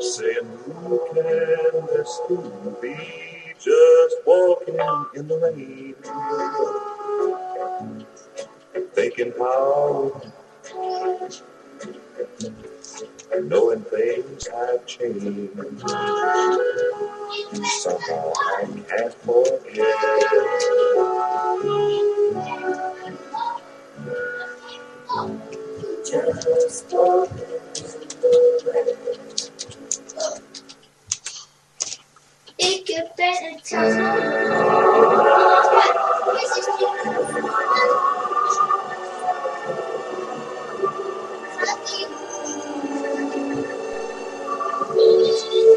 saying, Who can this fool be? Just walking in the rain, thinking how, knowing things have changed. Somehow I can't forget. Just walking. Ik ben zelf.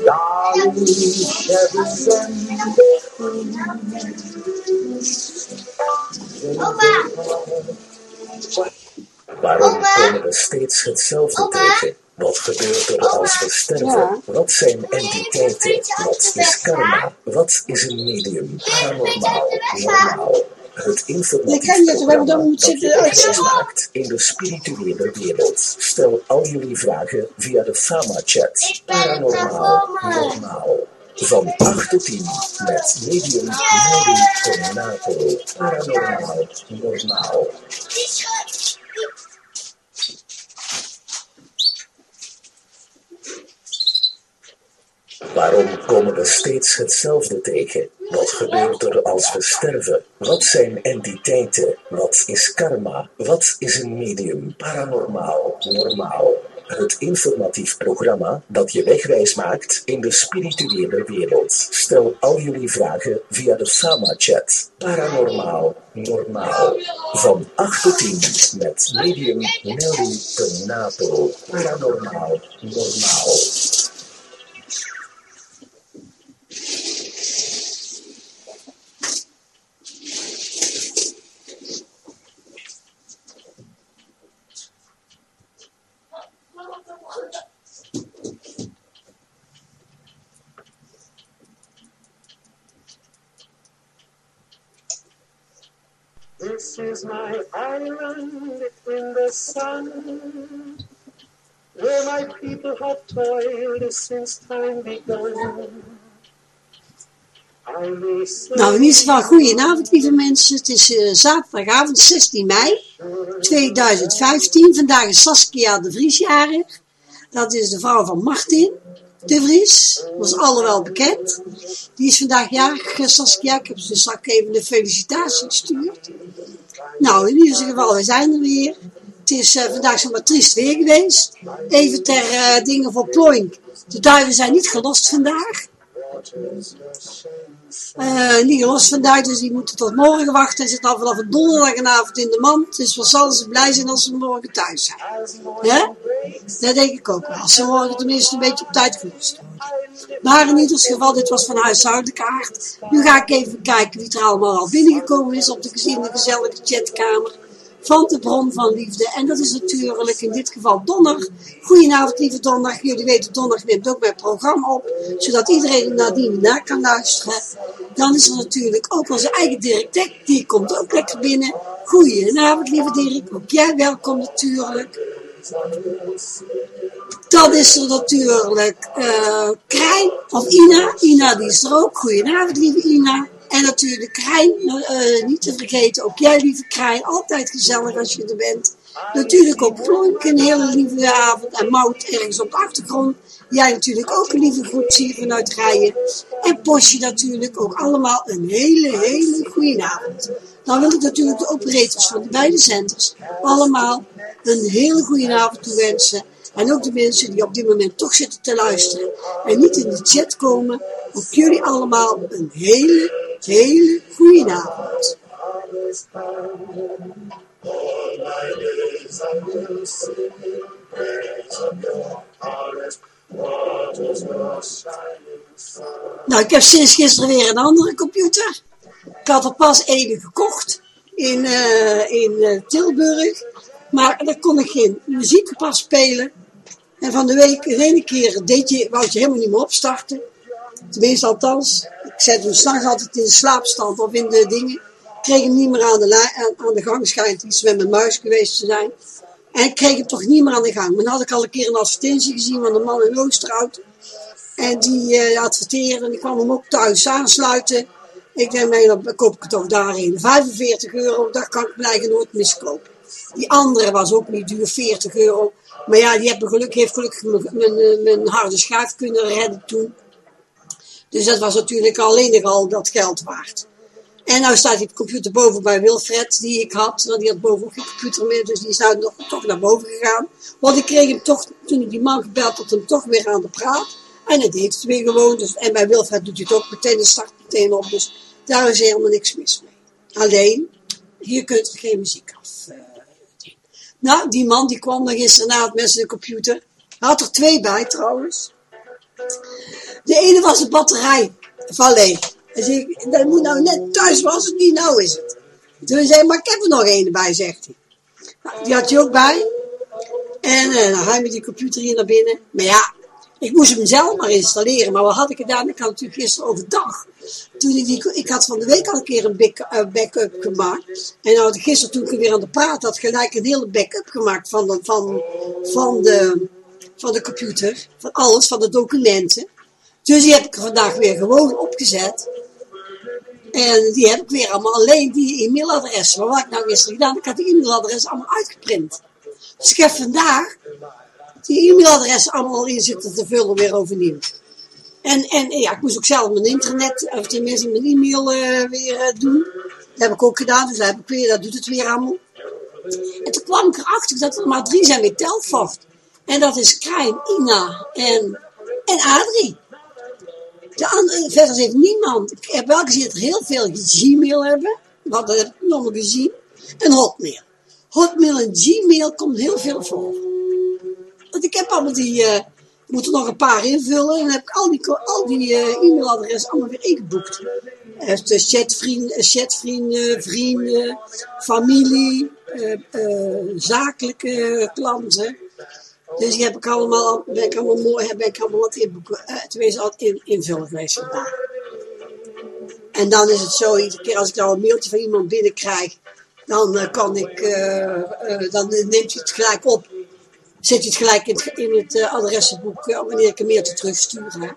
Darling, every Waarom komen we steeds hetzelfde tegen? Wat gebeurt er als we sterven? Wat zijn entiteiten? Wat is karma? Wat is een medium? Paranormaal, normaal. Het wel, dan moet zitten maakt in de spirituele wereld. Stel al jullie vragen via de Fama-chat. Paranormaal, normaal. Van 8 tot 10 met medium Nelly Tornato. Paranormaal, normaal. Waarom komen we steeds hetzelfde tegen? Wat gebeurt er als we sterven? Wat zijn entiteiten? Wat is karma? Wat is een medium? Paranormaal, normaal. Het informatief programma dat je wegwijs maakt in de spirituele wereld. Stel al jullie vragen via de Fama-chat. Paranormaal, normaal. Van 8 tot 10 met medium Nelly Penato. Paranormaal, normaal. Is my island in the sun, where my people have toiled since time say Nou, in ieder geval, goedenavond lieve mensen. Het is eh, zaterdagavond 16 mei 2015. Vandaag is Saskia de Vries jarig. Dat is de vrouw van Martin de Vries. Is alle wel bekend. Die is vandaag jarig, eh, Saskia. Ik heb ze straks even de felicitatie gestuurd. Nou, in ieder geval, we zijn er weer. Het is eh, vandaag zomaar triest weer geweest. Even ter eh, dingen voor Ploink. De duiven zijn niet gelost vandaag. Eh, niet gelost vandaag, dus die moeten tot morgen wachten. En zitten al vanaf donderdagavond in de mand. Dus wat zal ze blij zijn als ze morgen thuis zijn. Dat denk ik ook wel. Als ze morgen tenminste een beetje op tijd gelost worden. Maar in ieder geval, dit was van huishoudelijke aard. Nu ga ik even kijken wie er allemaal al binnengekomen is op de geziene gezellige chatkamer van de bron van liefde. En dat is natuurlijk in dit geval Donner. Goedenavond lieve Donner. Jullie weten, Donner neemt ook mijn programma op, zodat iedereen er nadien naar kan luisteren. Dan is er natuurlijk ook onze eigen Dirk Dek, die komt ook lekker binnen. Goedenavond lieve Dirk, ook jij welkom natuurlijk. Dan is er natuurlijk Krijn, of Ina. Ina die is er ook. Goedenavond lieve Ina. En natuurlijk Krijn, eh, niet te vergeten, ook jij lieve Krijn, altijd gezellig als je er bent. Natuurlijk ook Floink, een hele lieve avond. En Mout ergens op de achtergrond. Jij natuurlijk ook een lieve groet je vanuit Rijen. En Posje natuurlijk ook allemaal een hele, hele goede avond. Dan wil ik natuurlijk de operators van de beide centers allemaal een hele goede avond toewensen. En ook de mensen die op dit moment toch zitten te luisteren en niet in de chat komen. Ook jullie allemaal een hele, hele goede avond. Nou, ik heb sinds gisteren weer een andere computer. Ik had er pas één gekocht in, eh, in eh, Tilburg. Maar daar kon ik geen muziek op afspelen. En van de week, de ene keer deed je, wou je helemaal niet meer opstarten. Tenminste, althans. Ik zet hem s'nachts altijd in de slaapstand of in de dingen. Ik kreeg hem niet meer aan de, aan, de gang, schijnt iets met mijn muis geweest te zijn. En ik kreeg hem toch niet meer aan de gang. Maar dan had ik al een keer een advertentie gezien van een man in Oosterhout. En die uh, adverteerde en ik kwam hem ook thuis aansluiten. Ik denk, nee, dan koop ik het toch daarin. 45 euro, dat kan ik blijkbaar nooit miskopen. Die andere was ook niet duur, 40 euro. Maar ja, die geluk, heeft gelukkig mijn, mijn, harde schijf kunnen redden toen. Dus dat was natuurlijk alleen al dat geld waard. En nou staat die computer boven bij Wilfred, die ik had. Want die had boven ook geen computer meer, dus die is nog, toch naar boven gegaan. Want ik kreeg hem toch, toen ik die man gebeld had, hem toch weer aan de praat. En hij deed het weer gewoon. Dus, en bij Wilfred doet hij het ook meteen, start meteen op. Dus daar is helemaal niks mis mee. Alleen, hier kunt u geen muziek af. Nou, die man die kwam dan gisteravond met zijn computer. Hij had er twee bij trouwens. De ene was de batterij van leeg. Hij zei, dat moet nou net thuis was het niet, nou is het. Toen zei maar ik heb er nog één bij, zegt hij. Nou, die had hij ook bij. En uh, dan hij met die computer hier naar binnen. Maar ja, ik moest hem zelf maar installeren. Maar wat had ik gedaan? Ik had natuurlijk gisteren overdag. Toen ik, die, ik had van de week al een keer een eh, backup gemaakt. En ik gisteren toen ik weer aan de praat had, gelijk een hele backup gemaakt van de, van, van de, van de computer. Van alles, van de documenten. Dus die heb ik vandaag weer gewoon opgezet. En die heb ik weer allemaal alleen die e-mailadressen. Maar wat ik nou gisteren gedaan, ik had die e-mailadressen allemaal uitgeprint. Dus ik heb vandaag die e-mailadressen allemaal in zitten te vullen weer overnieuw. En, en ja, ik moest ook zelf mijn internet, of tenminste mijn e-mail uh, weer uh, doen. Dat heb ik ook gedaan, dus dat, heb ik weer, dat doet het weer allemaal. En toen kwam ik erachter dat er maar drie zijn met Telvocht. En dat is Krijn, Ina en, en Adrie. De andere, verder heeft niemand. Ik heb wel gezien dat er heel veel Gmail hebben. Wat heb ik nog gezien. En Hotmail. Hotmail en Gmail komt heel veel voor. Want ik heb allemaal die... Ik moet er nog een paar invullen. En dan heb ik al die, al die uh, e-mailadressen allemaal weer ingeboekt. Uh, chatvrienden, chatvrienden, vrienden, familie, zakelijke klanten. Dus die heb ik allemaal, ben ik allemaal mooi, heb ik allemaal wat inboeken, tenminste al in, invullen geweest vandaag. En dan is het zo, iedere keer als ik nou een mailtje van iemand binnenkrijg, dan kan ik, dan neemt hij het gelijk op. Zet je het gelijk in het, in het adressenboek wanneer ik een mailtje terugstuur. Hè.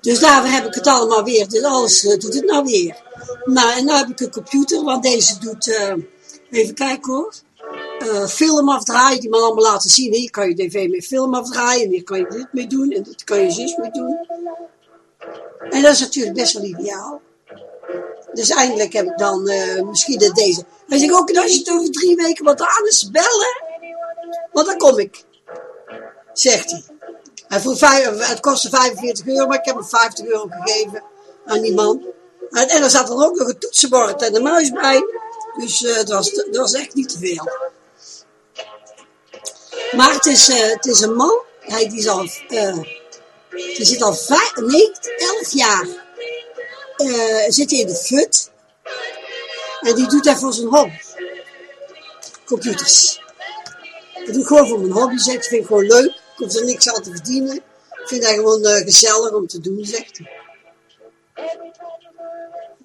Dus daarvoor heb ik het allemaal weer. Dus alles uh, doet het nou weer. Nou, en nu heb ik een computer, want deze doet, even kijken hoor. Uh, film afdraaien, die man allemaal laten zien. Hier kan je tv met film afdraaien, en hier kan je dit mee doen, en dit kan je zus mee doen. En dat is natuurlijk best wel ideaal. Dus eindelijk heb ik dan misschien de deze. Hij zegt ook, als je het over drie weken wat aan is, bellen. Want dan kom ik. Zegt hij. Hij vroeg, het kostte 45 euro, maar ik heb hem 50 euro gegeven aan die man. En, en er zat dan ook nog een toetsenbord en een muis bij. Dus uh, het, was, was echt niet te veel. Maar het is, uh, het is een man, hij die is uh, die zit al nee, 11 jaar zit hij in de FUT. En die doet hij voor zijn hobby. Computers. Dat doe ik gewoon voor mijn hobby, zegt hij, vind ik gewoon leuk. Ik hoef er niks aan te verdienen. Ik vind dat gewoon uh, gezellig om te doen, zegt hij.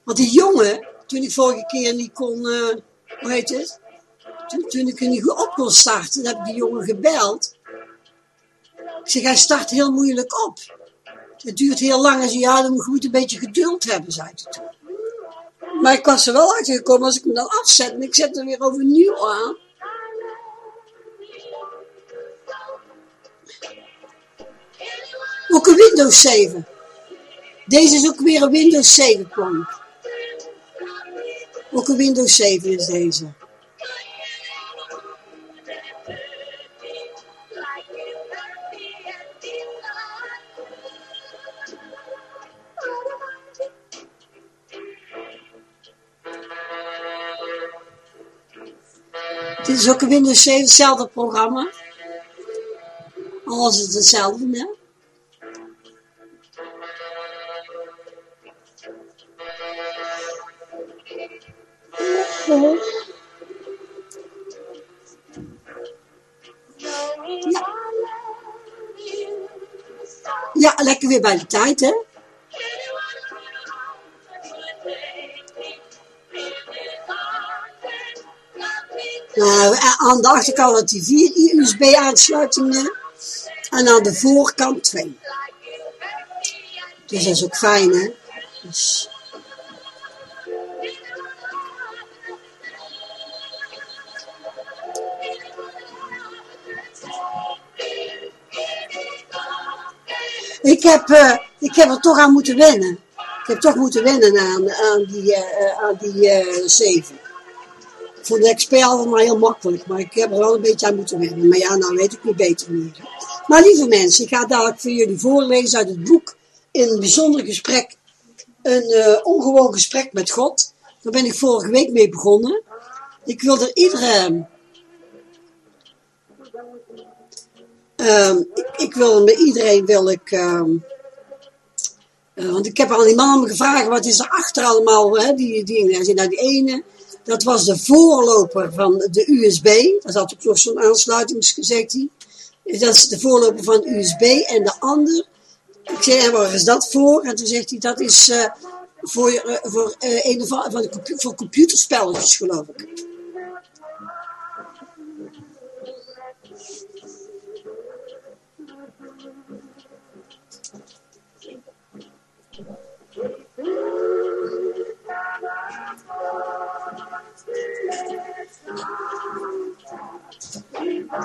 Want die jongen, toen ik vorige keer niet kon, uh, hoe heet het? Toen, toen ik er niet goed op kon starten, heb ik die jongen gebeld. Ik zeg, hij start heel moeilijk op. Het duurt heel lang en ze ja, dan moet een beetje geduld hebben, zei hij toen. Maar ik was er wel uitgekomen als ik hem dan afzet en ik zet hem weer overnieuw aan. Ook een Windows 7. Deze is ook weer een Windows 7 plank. Ook een Windows 7 is deze. Dit is ook Windows 7, hetzelfde programma. Alles is hetzelfde, hè? Ja, lekker weer bij de tijd, hè? Eh, eh, aan de achterkant had hij vier USB-aansluitingen en aan de voorkant twee. Dus dat is ook fijn, hè? Dus- ik heb, uh, ik heb er toch aan moeten wennen. Ik heb toch moeten wennen aan, aan die, aan die 7 voor de expert allemaal heel makkelijk, maar ik heb er wel een beetje aan moeten wennen. Maar ja, nou weet ik niet beter meer. Maar lieve mensen, ik ga dadelijk voor jullie voorlezen uit het boek In een bijzonder gesprek, een eh, ongewoon gesprek met God. Daar ben ik vorige week mee begonnen. Ik wil er iedereen, ehm, ik, wil met iedereen wil ik... Ehm, eh, want ik heb al die mannen gevraagd, wat is er achter allemaal, hè, die die, Hij die ene, dat was de voorloper van de USB. Dat had ook nog zo'n aansluiting. Dat is de voorloper van USB. En de ander, ik zei, en waar is dat voor? En toen zegt hij, dat is uh, voor, uh, voor, uh, een van, de, voor computerspelletjes, geloof ik.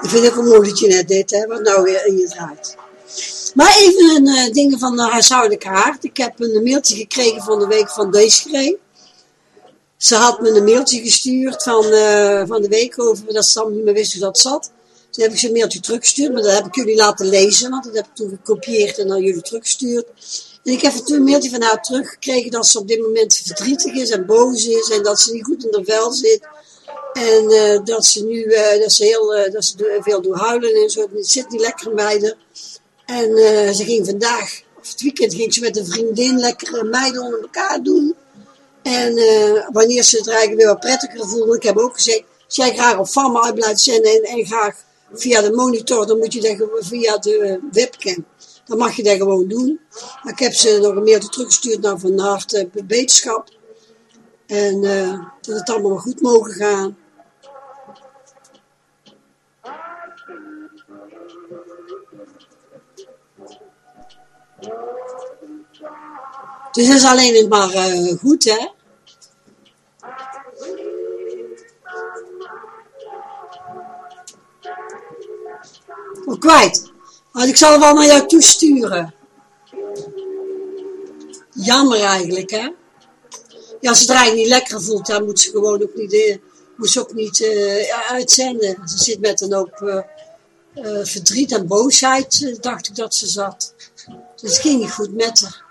Ik vind ik een mooi liedje net dit, hè, wat nou weer in je draait. Maar even een uh, ding van de huishoudelijke haard. Ik heb een mailtje gekregen van de week van Desiree. Ze had me een mailtje gestuurd van, uh, van de week over dat ze allemaal niet meer wist hoe dat zat. Toen heb ik ze een mailtje teruggestuurd, maar dat heb ik jullie laten lezen, want dat heb ik toen gekopieerd en naar jullie teruggestuurd. En ik heb toen een mailtje van haar teruggekregen dat ze op dit moment verdrietig is en boos is en dat ze niet goed in haar vel zit. En uh, dat ze nu uh, dat ze heel, uh, dat ze veel doet huilen en zo. Het zit niet lekker bij haar. En ze ging vandaag, of het weekend, ging ze met een vriendin lekker meiden onder elkaar doen. En wanneer ze het eigenlijk weer wat prettiger voelde, ik heb ook gezegd, als jij graag op FAMA uit blijft zenden en, en graag via de monitor, dan moet je dat via de webcam. Dan mag je dat gewoon doen. Maar ik heb ze nog een mailtje teruggestuurd naar Van Harte Beterschap. En dat het allemaal goed mogen gaan. Dus is alleen maar uh, goed, hè? Oh, kwijt. Maar ik zal het wel naar jou toesturen. Jammer eigenlijk, hè? Ja, als het eigenlijk niet lekker voelt, dan moet ze gewoon ook niet, uh, moet ze ook niet uh, uitzenden. Ze zit met een hoop verdriet en boosheid, dacht ik dat ze zat. Dus het ging niet goed met haar.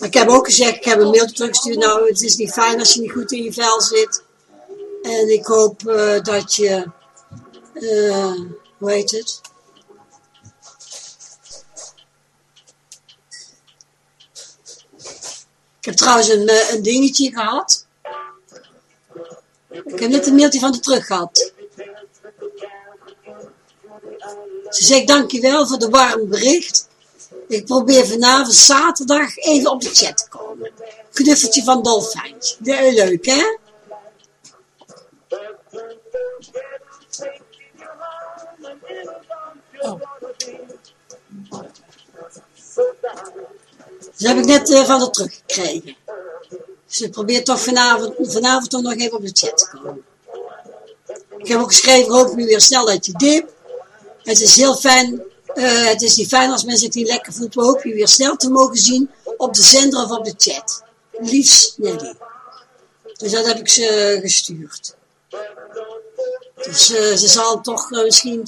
Ik heb ook gezegd, ik heb een mailtje teruggestuurd, nou het is niet fijn als je niet goed in je vel zit. En ik hoop dat je, uh, hoe heet het? Ik heb trouwens een, een dingetje gehad. Ik heb net een mailtje van de terug gehad. Ze zegt dankjewel voor de warm bericht. Ik probeer vanavond zaterdag even op de chat te komen. Knuffeltje van Dolfijntje. Leuk hè? Oh. Dat heb ik net uh, van haar teruggekregen. Ze probeert toch vanavond, vanavond toch nog even op de chat te komen. Ik heb ook geschreven, hoop nu weer snel uit je dip. Het is heel fijn, uh, het is niet fijn als mensen het niet lekker voelt. We hopen je weer snel te mogen zien op de zender of op de chat. Liefst Nelly. Dus dat heb ik ze gestuurd. Dus uh, ze zal toch misschien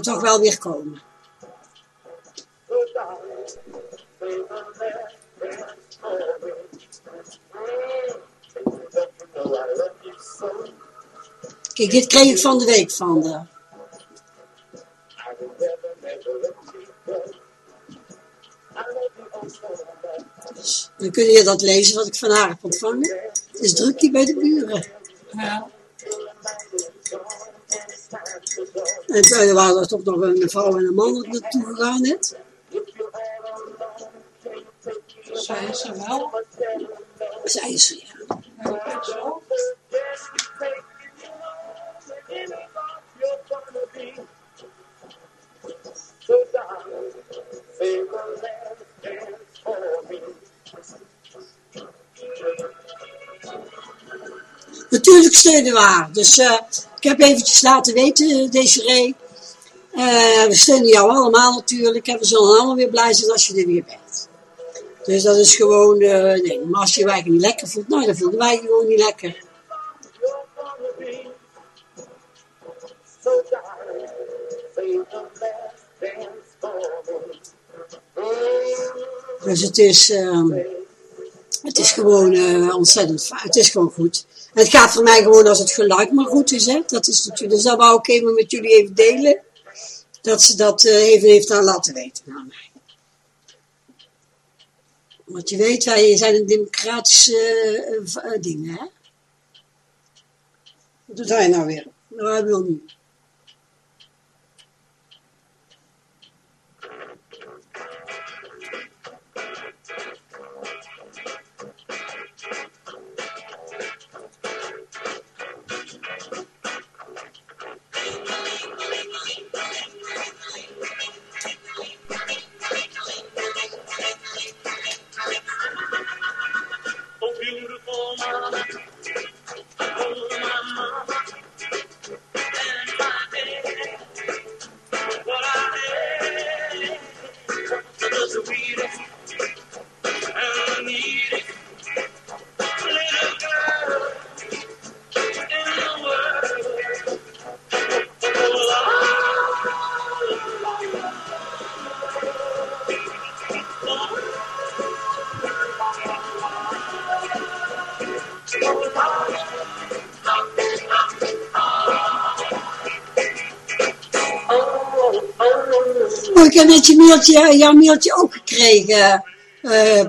toch wel weer komen. Kijk, dit kreeg ik van de week van de... Dan kun je dat lezen wat ik van haar heb ontvangen. Het is druk hier bij de buren. Ja. En toen waren er toch nog een vrouw en een man naartoe gegaan net. Zij is er wel. Zij is er, ja. Natuurlijk steunen we haar. Dus uh, ik heb eventjes laten weten, Desiree. Uh, we steunen jou allemaal natuurlijk. En we zullen allemaal weer blij zijn als je er weer bent. Dus dat is gewoon, nee, maar als je je niet lekker voelt, nou dan voelen wij gewoon niet lekker. Dus het is, uh, het is gewoon uh, ontzettend Het is gewoon goed. Het gaat voor mij gewoon als het geluid maar goed is. Hè? Dat is natuurlijk, dus dat wou ik even met jullie even delen. Dat ze dat uh, even heeft aan laten weten aan mij. Want je weet, wij zijn een democratische uh, ding, hè? Wat doet hij nou weer? Nou, hij wil niet. Mailtje, jouw mailtje ook gekregen, uh.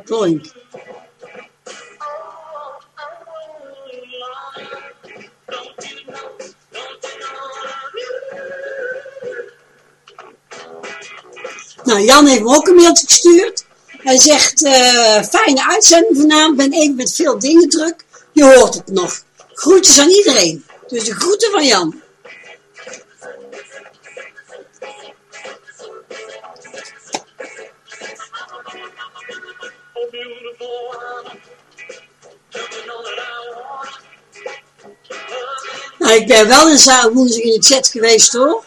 Nou, Jan heeft me ook een mailtje gestuurd. Hij zegt, uh, fijne uitzending vanavond, ben even met veel dingen druk. Je hoort het nog. Groetjes aan iedereen. Dus de groeten van Jan. Ik ben wel in woensdag in de chat geweest hoor.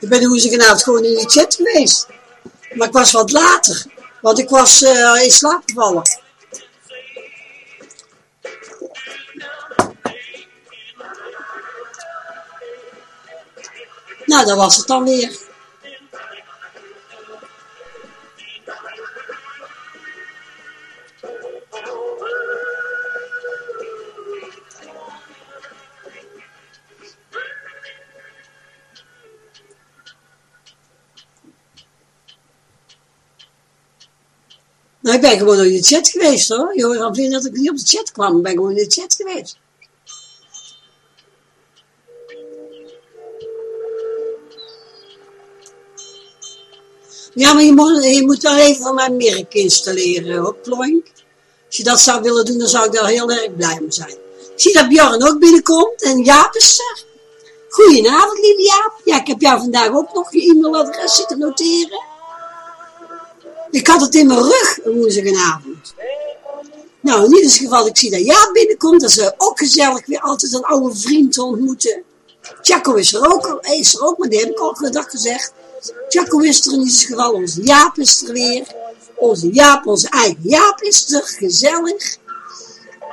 Ik ben woensdagavond gewoon in de chat geweest. Maar ik was wat later. Want ik was uh, in slaap gevallen. Nou, dat was het dan weer. Nou, ik ben gewoon in de chat geweest hoor. Je hoort dat ik niet op de chat kwam. Ik ben gewoon in de chat geweest. Ja, maar je moet, je wel even van mijn merk installeren hoor, Ploink. Als je dat zou willen doen, dan zou ik daar heel erg blij mee zijn. Ik zie dat Bjorn ook binnenkomt en Jaap is er. Goedenavond, lieve Jaap. Ja, ik heb jou vandaag ook nog je e-mailadres zitten noteren. Ik had het in mijn rug woensdagavond. Nou, in ieder geval, ik zie dat ja binnenkomt. Dat ze ook gezellig weer altijd een oude vriend ontmoeten. Tjako is er ook, is er ook, maar die heb ik al gedag gezegd. Tjako is er in ieder geval, onze Jaap is er weer. Onze Jaap, onze eigen Jaap is er, gezellig.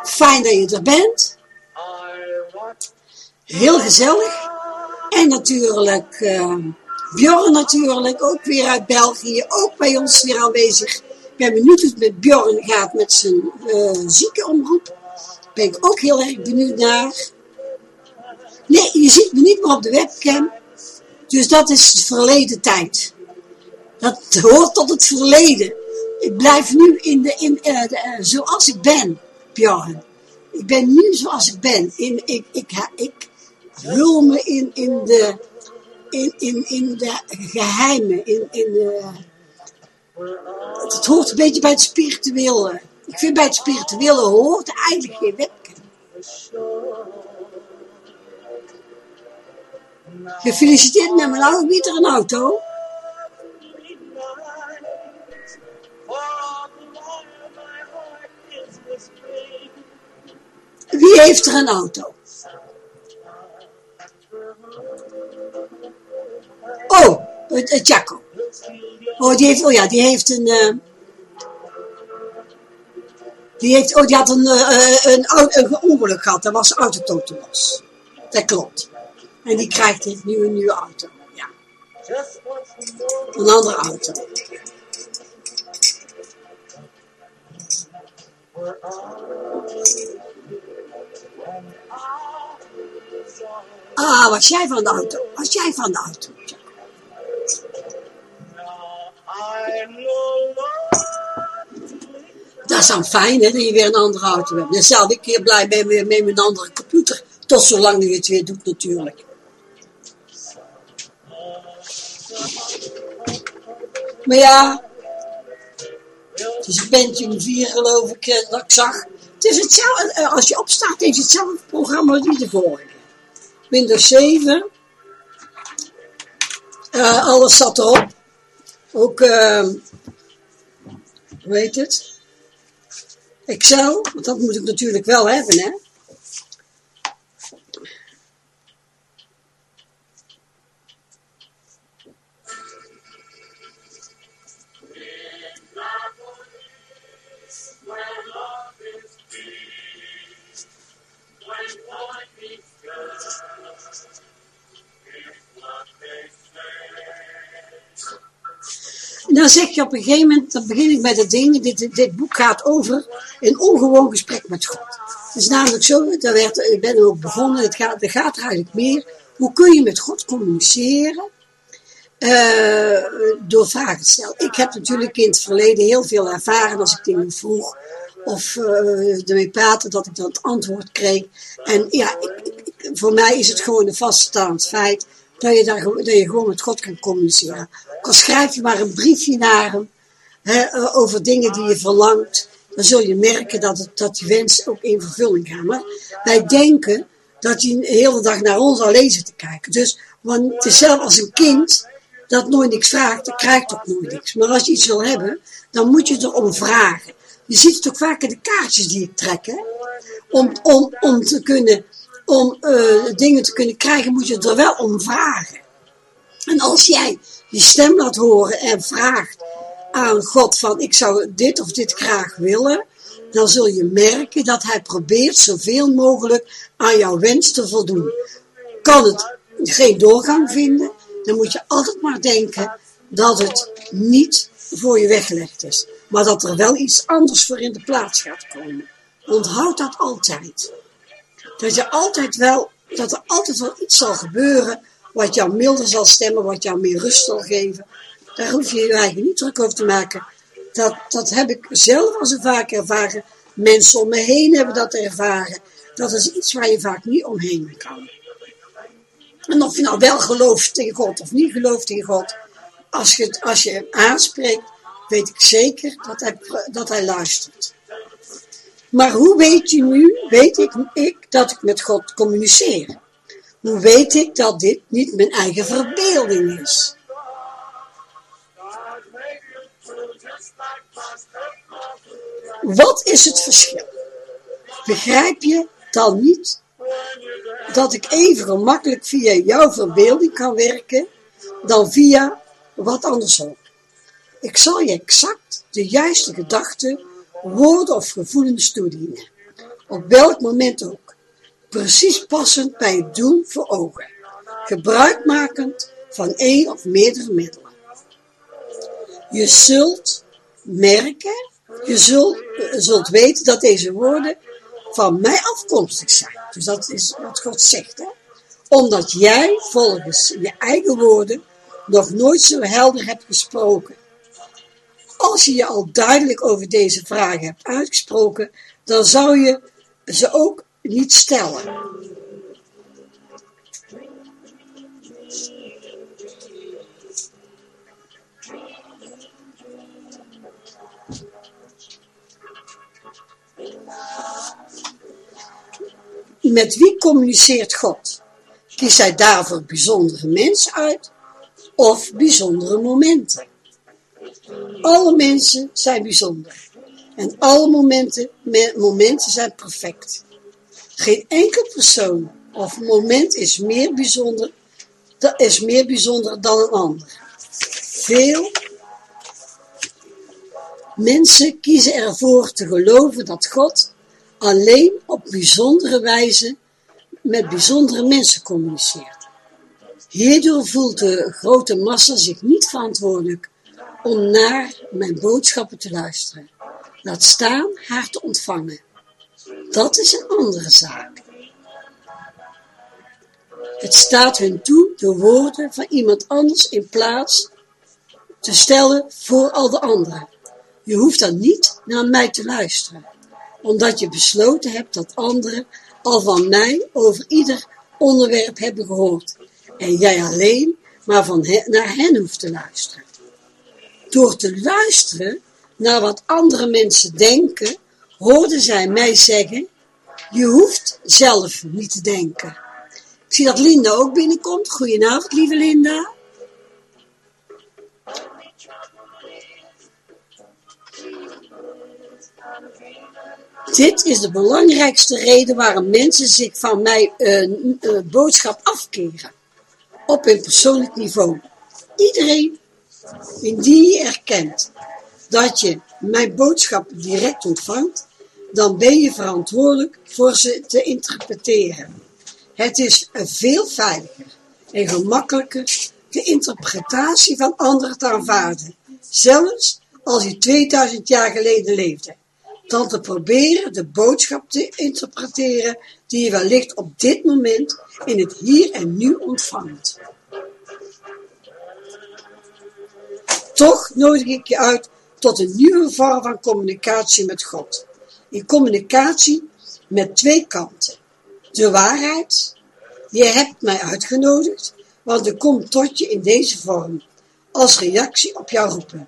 Fijn dat je er bent. Heel gezellig. En natuurlijk... Uh, Bjorn natuurlijk, ook weer uit België, ook bij ons weer aanwezig. Ik ben benieuwd hoe het met Bjorn gaat met zijn uh, ziekenomroep. Ben ik ook heel erg benieuwd naar. Nee, je ziet me niet meer op de webcam. Dus dat is verleden tijd. Dat hoort tot het verleden. Ik blijf nu in de, in, de, uh, zoals ik ben, Bjorn. Ik ben nu zoals ik ben. In, ik, ik, ik hul me in, in de in, in, in de geheimen, in, in de... Het hoort een beetje bij het spirituele. Ik vind bij het spirituele hoort eigenlijk geen webcam. Gefeliciteerd met mijn oude Pieter een auto. Wie heeft er een auto? Oh, het Jacco. Oh, die heeft, oh ja, die heeft een... Uh, die, heeft, oh, die had een, uh, een, een, ongeluk gehad. Dat was autototen los. Dat klopt. En die krijgt nu een nieuwe auto. Ja. Een andere auto. Ah, was jij van de auto? Was jij van de auto? Dat is dan fijn, hè, dat je weer een andere auto hebt. Dan zelf ik keer blij ben met, met mijn andere computer. Tot zolang je het weer doet, natuurlijk. Maar ja, het is Pentium 4 geloof ik, eh, dat ik zag. Het is hetzelfde, eh, als je opstaat, heeft hetzelfde programma als de vorige. Windows 7. Uh, alles zat erop. Ook, uh, hoe heet het? Excel, want dat moet ik natuurlijk wel hebben, hè. Dan zeg je op een gegeven moment, dan begin ik met het ding, dit, dit boek gaat over een ongewoon gesprek met God. Het is namelijk zo, daar werd, ik ben ook begonnen, het gaat, het gaat er eigenlijk meer, hoe kun je met God communiceren? Uh, door vragen te stellen. Ik heb natuurlijk in het verleden heel veel ervaren als ik dingen vroeg of uh, ermee praten dat ik dan het antwoord kreeg. En ja, ik, voor mij is het gewoon een vaststaand feit dat je, daar, dat je gewoon met God kan communiceren. Al schrijf je maar een briefje naar hem hè, over dingen die je verlangt, dan zul je merken dat, het, dat die wens ook in vervulling gaat. Maar wij denken dat hij de hele dag naar ons alleen zit te kijken. Dus want het is zelf als een kind dat nooit niks vraagt, dan krijgt ook nooit niks. Maar als je iets wil hebben, dan moet je erom vragen. Je ziet het ook vaak in de kaartjes die ik trek. Om, om, om te kunnen, om uh, dingen te kunnen krijgen, moet je er wel om vragen. En als jij je stem laat horen en vraagt aan God van ik zou dit of dit graag willen, dan zul je merken dat hij probeert zoveel mogelijk aan jouw wens te voldoen. Kan het geen doorgang vinden, dan moet je altijd maar denken dat het niet voor je weggelegd is. Maar dat er wel iets anders voor in de plaats gaat komen. Onthoud dat altijd. Dat, je altijd wel, dat er altijd wel iets zal gebeuren wat jou milder zal stemmen, wat jou meer rust zal geven. Daar hoef je je eigen niet druk over te maken. Dat, dat heb ik zelf al zo vaak ervaren. Mensen om me heen hebben dat ervaren. Dat is iets waar je vaak niet omheen kan. En of je nou wel gelooft in God of niet gelooft in God. Als je, als je hem aanspreekt, weet ik zeker dat hij, dat hij luistert. Maar hoe weet je nu, weet ik, ik dat ik met God communiceer? Hoe weet ik dat dit niet mijn eigen verbeelding is? Wat is het verschil? Begrijp je dan niet dat ik even gemakkelijk via jouw verbeelding kan werken dan via wat andersom? Ik zal je exact de juiste gedachten, woorden of gevoelens toedienen. Op welk moment ook precies passend bij het doel voor ogen, gebruikmakend van één of meerdere middelen. Je zult merken, je zult, zult weten dat deze woorden van mij afkomstig zijn. Dus dat is wat God zegt, hè? Omdat jij volgens je eigen woorden nog nooit zo helder hebt gesproken. Als je je al duidelijk over deze vragen hebt uitgesproken, dan zou je ze ook niet stellen. met wie communiceert God? Kiest hij daarvoor bijzondere mensen uit of bijzondere momenten? Alle mensen zijn bijzonder en alle momenten, momenten zijn perfect. Geen enkel persoon of moment is meer bijzonder, is meer bijzonder dan een ander. Veel mensen kiezen ervoor te geloven dat God alleen op bijzondere wijze met bijzondere mensen communiceert. Hierdoor voelt de grote massa zich niet verantwoordelijk om naar mijn boodschappen te luisteren. Laat staan haar te ontvangen. Dat is een andere zaak. Het staat hun toe de woorden van iemand anders in plaats te stellen voor al de anderen. Je hoeft dan niet naar mij te luisteren, omdat je besloten hebt dat anderen al van mij over ieder onderwerp hebben gehoord en jij alleen maar van naar hen hoeft te luisteren. Door te luisteren naar wat andere mensen denken, hoorden zij mij zeggen, je hoeft zelf niet te denken. Ik zie dat Linda ook binnenkomt. Goedenavond, lieve Linda. Dit is de belangrijkste reden waarom mensen zich van mij een, een boodschap afkeren. Op een persoonlijk niveau. Iedereen indien je erkent dat je mijn boodschappen direct ontvangt, dan ben je verantwoordelijk voor ze te interpreteren. Het is veel veiliger en gemakkelijker de interpretatie van anderen te aanvaarden, zelfs als je 2000 jaar geleden leefde, dan te proberen de boodschap te interpreteren die je wellicht op dit moment in het hier en nu ontvangt. Toch nodig ik je uit tot een nieuwe vorm van communicatie met God. In communicatie met twee kanten. De waarheid, je hebt mij uitgenodigd, want ik kom tot je in deze vorm, als reactie op jouw roepen.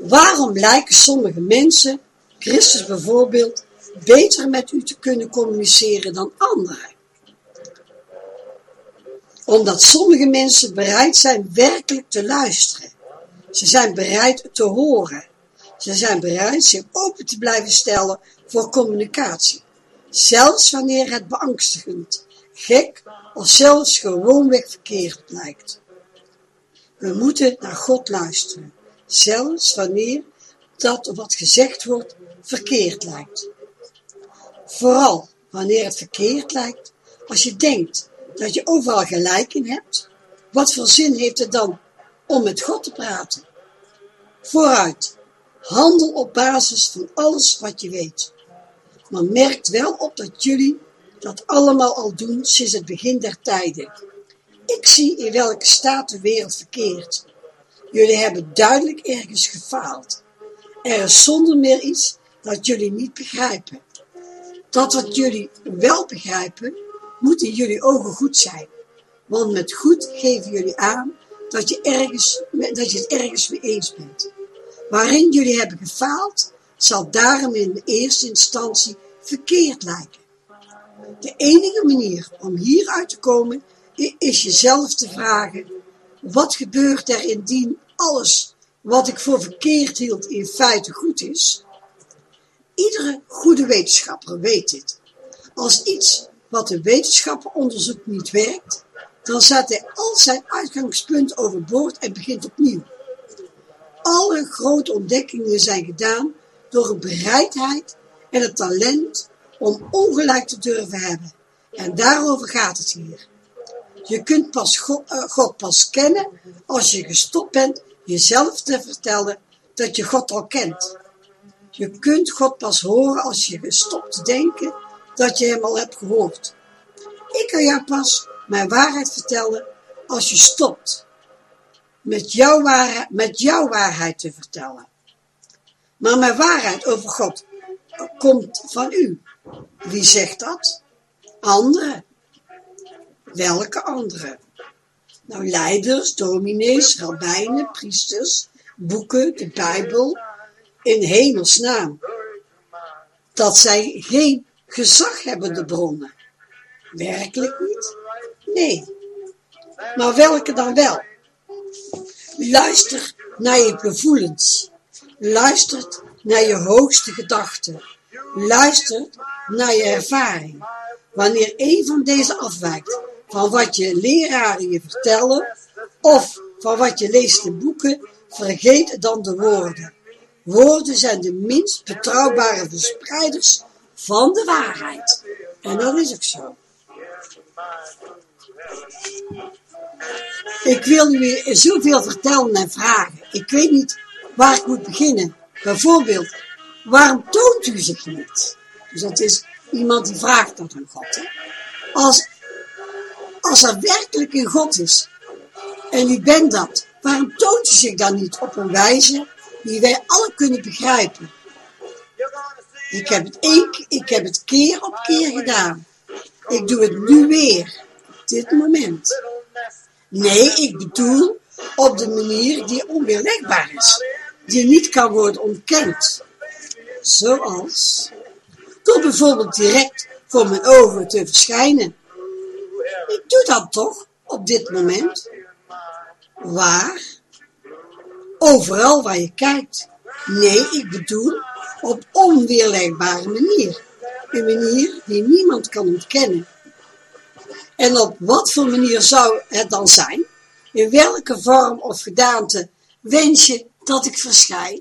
Waarom lijken sommige mensen, Christus bijvoorbeeld, beter met u te kunnen communiceren dan anderen? Omdat sommige mensen bereid zijn werkelijk te luisteren. Ze zijn bereid te horen. Ze zijn bereid zich open te blijven stellen voor communicatie. Zelfs wanneer het beangstigend, gek of zelfs gewoonweg verkeerd lijkt. We moeten naar God luisteren, zelfs wanneer dat wat gezegd wordt verkeerd lijkt. Vooral wanneer het verkeerd lijkt, als je denkt dat je overal gelijk in hebt, wat voor zin heeft het dan om met God te praten? Vooruit, handel op basis van alles wat je weet. Maar merkt wel op dat jullie dat allemaal al doen sinds het begin der tijden. Ik zie in welke staat de wereld verkeert. Jullie hebben duidelijk ergens gefaald. Er is zonder meer iets dat jullie niet begrijpen. Dat wat jullie wel begrijpen, moet in jullie ogen goed zijn. Want met goed geven jullie aan dat je, ergens, dat je het ergens mee eens bent. Waarin jullie hebben gefaald, zal daarom in de eerste instantie verkeerd lijken. De enige manier om hieruit te komen, is jezelf te vragen, wat gebeurt er indien alles wat ik voor verkeerd hield in feite goed is? Iedere goede wetenschapper weet dit. Als iets wat de wetenschapper onderzoekt niet werkt, dan zet hij al zijn uitgangspunt overboord en begint opnieuw. Alle grote ontdekkingen zijn gedaan door een bereidheid en het talent om ongelijk te durven hebben. En daarover gaat het hier. Je kunt pas God, uh, God pas kennen als je gestopt bent jezelf te vertellen dat je God al kent. Je kunt God pas horen als je gestopt te denken dat je hem al hebt gehoord. Ik kan jou pas mijn waarheid vertellen als je stopt met jouw waarheid, met jouw waarheid te vertellen. Maar mijn waarheid over God komt van u. Wie zegt dat? Anderen. Welke anderen? Nou, leiders, dominees, rabbijnen, priesters, boeken, de Bijbel, in hemelsnaam. Dat zij geen gezaghebbende bronnen? Werkelijk niet? Nee. Maar welke dan wel? Luister naar je gevoelens. Luister naar je hoogste gedachten. Luister naar je ervaring. Wanneer een van deze afwijkt van wat je leraren je vertellen of van wat je leest in boeken, vergeet dan de woorden. Woorden zijn de minst betrouwbare verspreiders van de waarheid. En dat is ook zo. Ik wil u zoveel vertellen en vragen. Ik weet niet waar ik moet beginnen. Bijvoorbeeld, waarom toont u zich niet? Dus dat is iemand die vraagt dat aan God. Hè? Als, als er werkelijk een God is, en u bent dat, waarom toont u zich dan niet op een wijze die wij alle kunnen begrijpen? Ik heb het, één, ik heb het keer op keer gedaan. Ik doe het nu weer, op dit moment. Nee, ik bedoel op de manier die onweerlegbaar is, die niet kan worden ontkend. Zoals door bijvoorbeeld direct voor mijn ogen te verschijnen. Ik doe dat toch op dit moment. Waar? Overal waar je kijkt. Nee, ik bedoel op onweerlegbare manier. Een manier die niemand kan ontkennen. En op wat voor manier zou het dan zijn? In welke vorm of gedaante wens je dat ik verschijn?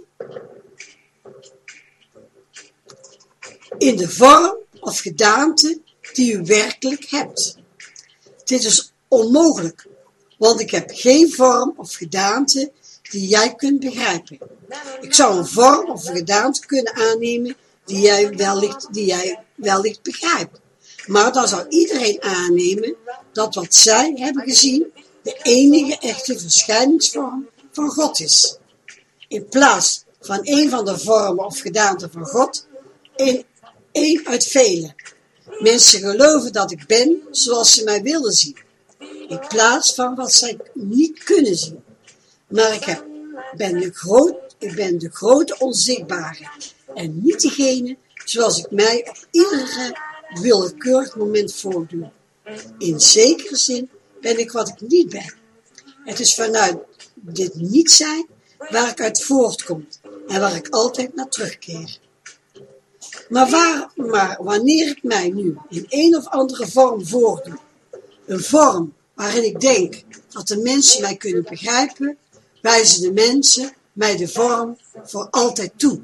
In de vorm of gedaante die u werkelijk hebt. Dit is onmogelijk, want ik heb geen vorm of gedaante die jij kunt begrijpen. Ik zou een vorm of een gedaante kunnen aannemen die jij wellicht, die jij wellicht begrijpt. Maar dan zou iedereen aannemen dat wat zij hebben gezien de enige echte verschijningsvorm van God is. In plaats van een van de vormen of gedaanten van God, in één uit vele. Mensen geloven dat ik ben zoals ze mij willen zien, in plaats van wat zij niet kunnen zien. Maar ik heb, ben, de groot, ik ben de grote onzichtbare en niet degene zoals ik mij op iedere willekeurig moment voordoe. In zekere zin ben ik wat ik niet ben. Het is vanuit dit niet zijn waar ik uit voortkomt en waar ik altijd naar terugkeer. Maar, waar, maar wanneer ik mij nu in een of andere vorm voordoe, een vorm waarin ik denk dat de mensen mij kunnen begrijpen, wijzen de mensen mij de vorm voor altijd toe.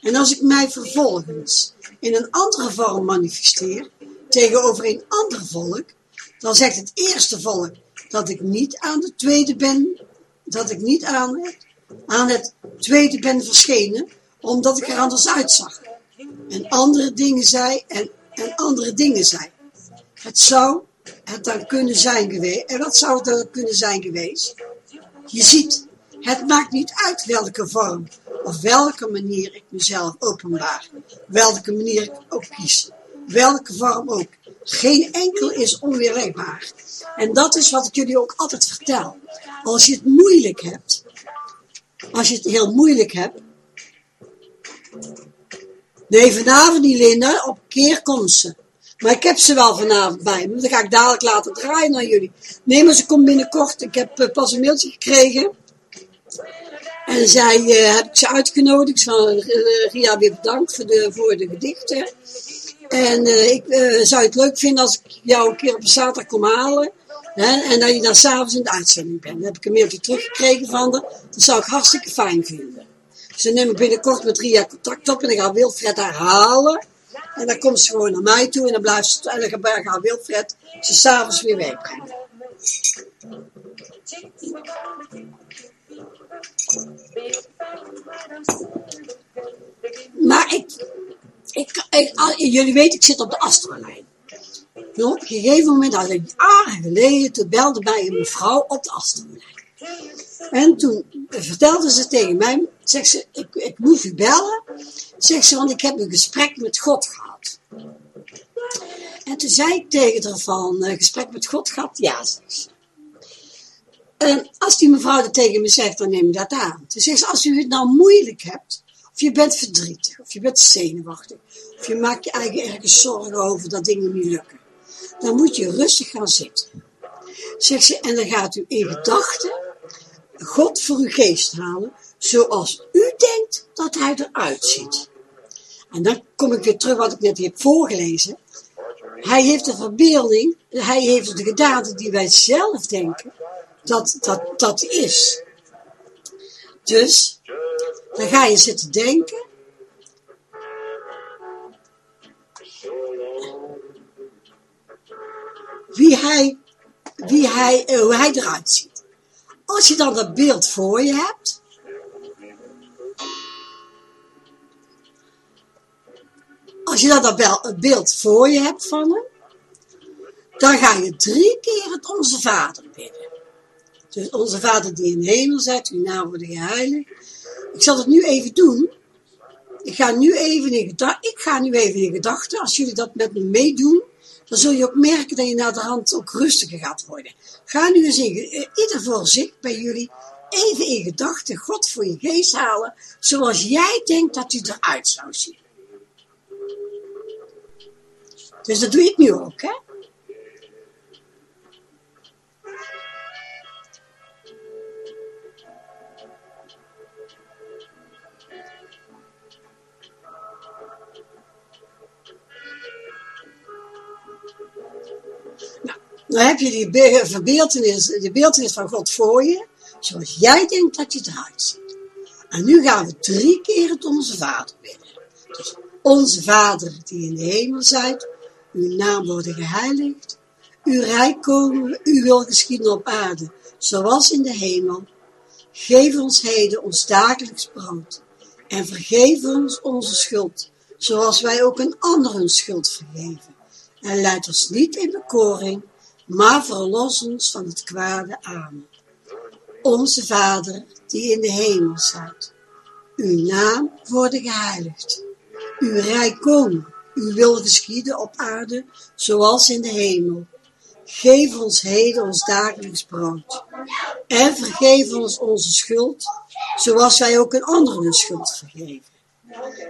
En als ik mij vervolgens in een andere vorm manifesteer, tegenover een ander volk, dan zegt het eerste volk dat ik niet aan de tweede ben, dat ik niet aan het, tweede ben verschenen, omdat ik er anders uitzag. En andere dingen zei en, en andere dingen zei. Het zou het dan kunnen zijn geweest. En wat zou het dan kunnen zijn geweest? Je ziet, het maakt niet uit welke vorm of welke manier ik mezelf openbaar. Welke manier ik ook kies. Welke vorm ook. Geen enkel is onweerlegbaar. En dat is wat ik jullie ook altijd vertel. Als je het moeilijk hebt, als je het heel moeilijk hebt, nee vanavond niet Linda, op keer komt ze. Maar ik heb ze wel vanavond bij me, dan ga ik dadelijk laten draaien naar jullie. Nee, maar ze komt binnenkort, ik heb uh, pas een mailtje gekregen. En zij uh, heb ik ze uitgenodigd, van uh, Ria weer bedankt voor de, voor de gedichten. En uh, ik zou het leuk vinden als ik jou een keer op een zaterdag kom halen. Hè, en dat je dan s'avonds in de uitzending bent. Dan heb ik een mailtje teruggekregen van haar. Dat zou ik hartstikke fijn vinden. Dus dan neem ik binnenkort met Ria contact op en dan gaat Wilfred haar halen. En dan komt ze gewoon naar mij toe en dan blijft ze, en dan gaat Wilfred ze s'avonds weer wegbrengen. Maar ik, ik, jullie weten, ik zit op de astrolijn. op een gegeven moment, had ik jaren geleden, toen belde mij een mevrouw op de astrolijn. En toen vertelde ze tegen mij, zegt ze, ik, ik moet u bellen. Zegt ze, want ik heb een gesprek met God gehad. En toen zei ik tegen haar van, uh, gesprek met God gehad? Ja, zegt ze. En als die mevrouw dat tegen me zegt, dan neem ik dat aan. Ze zegt, als u het nou moeilijk hebt, of je bent verdrietig, of je bent zenuwachtig, of je maakt je eigen ergens zorgen over dat dingen niet lukken. Dan moet je rustig gaan zitten. Zegt ze, en dan gaat u in gedachten God voor uw geest halen, zoals u denkt dat hij eruit ziet. En dan kom ik weer terug wat ik net heb voorgelezen. Hij heeft de verbeelding, hij heeft de gedaante die wij zelf denken, dat dat, dat is. Dus, dan ga je zitten denken. Wie hij, wie hij, eh, hoe hij eruit ziet. Als je dan dat beeld voor je hebt, als je dan dat beeld voor je hebt van hem, dan ga je drie keer het Onze Vader bidden. Dus Onze Vader die in de hemel zit, uw naam wordt geheiligd. Ik zal het nu even doen. Ik ga nu even in gedachten, ik ga nu even in gedachten, als jullie dat met me meedoen, dan zul je ook merken dat je naar de hand ook rustiger gaat worden. Ga nu eens in, eh, ieder voor zich bij jullie even in gedachten God voor je geest halen, zoals jij denkt dat u eruit zou zien. Dus dat doe ik nu ook, hè? Dan heb je die verbeeldenis, de beeldenis van God voor je, zoals jij denkt dat je eruit ziet. En nu gaan we drie keer het Onze Vader bidden. Dus Onze Vader die in de hemel zijt, uw naam worden geheiligd, uw rijk komen, uw wil geschieden op aarde, zoals in de hemel. Geef ons heden ons dagelijks brood en vergeef ons onze schuld, zoals wij ook een ander schuld vergeven. En leid ons niet in bekoring, maar verlos ons van het kwade aan. Onze Vader, die in de hemel zijt, uw naam worden geheiligd, uw rijk komen, uw wil geschieden op aarde, zoals in de hemel. Geef ons heden ons dagelijks brood. En vergeef ons onze schuld, zoals wij ook een andere schuld vergeven.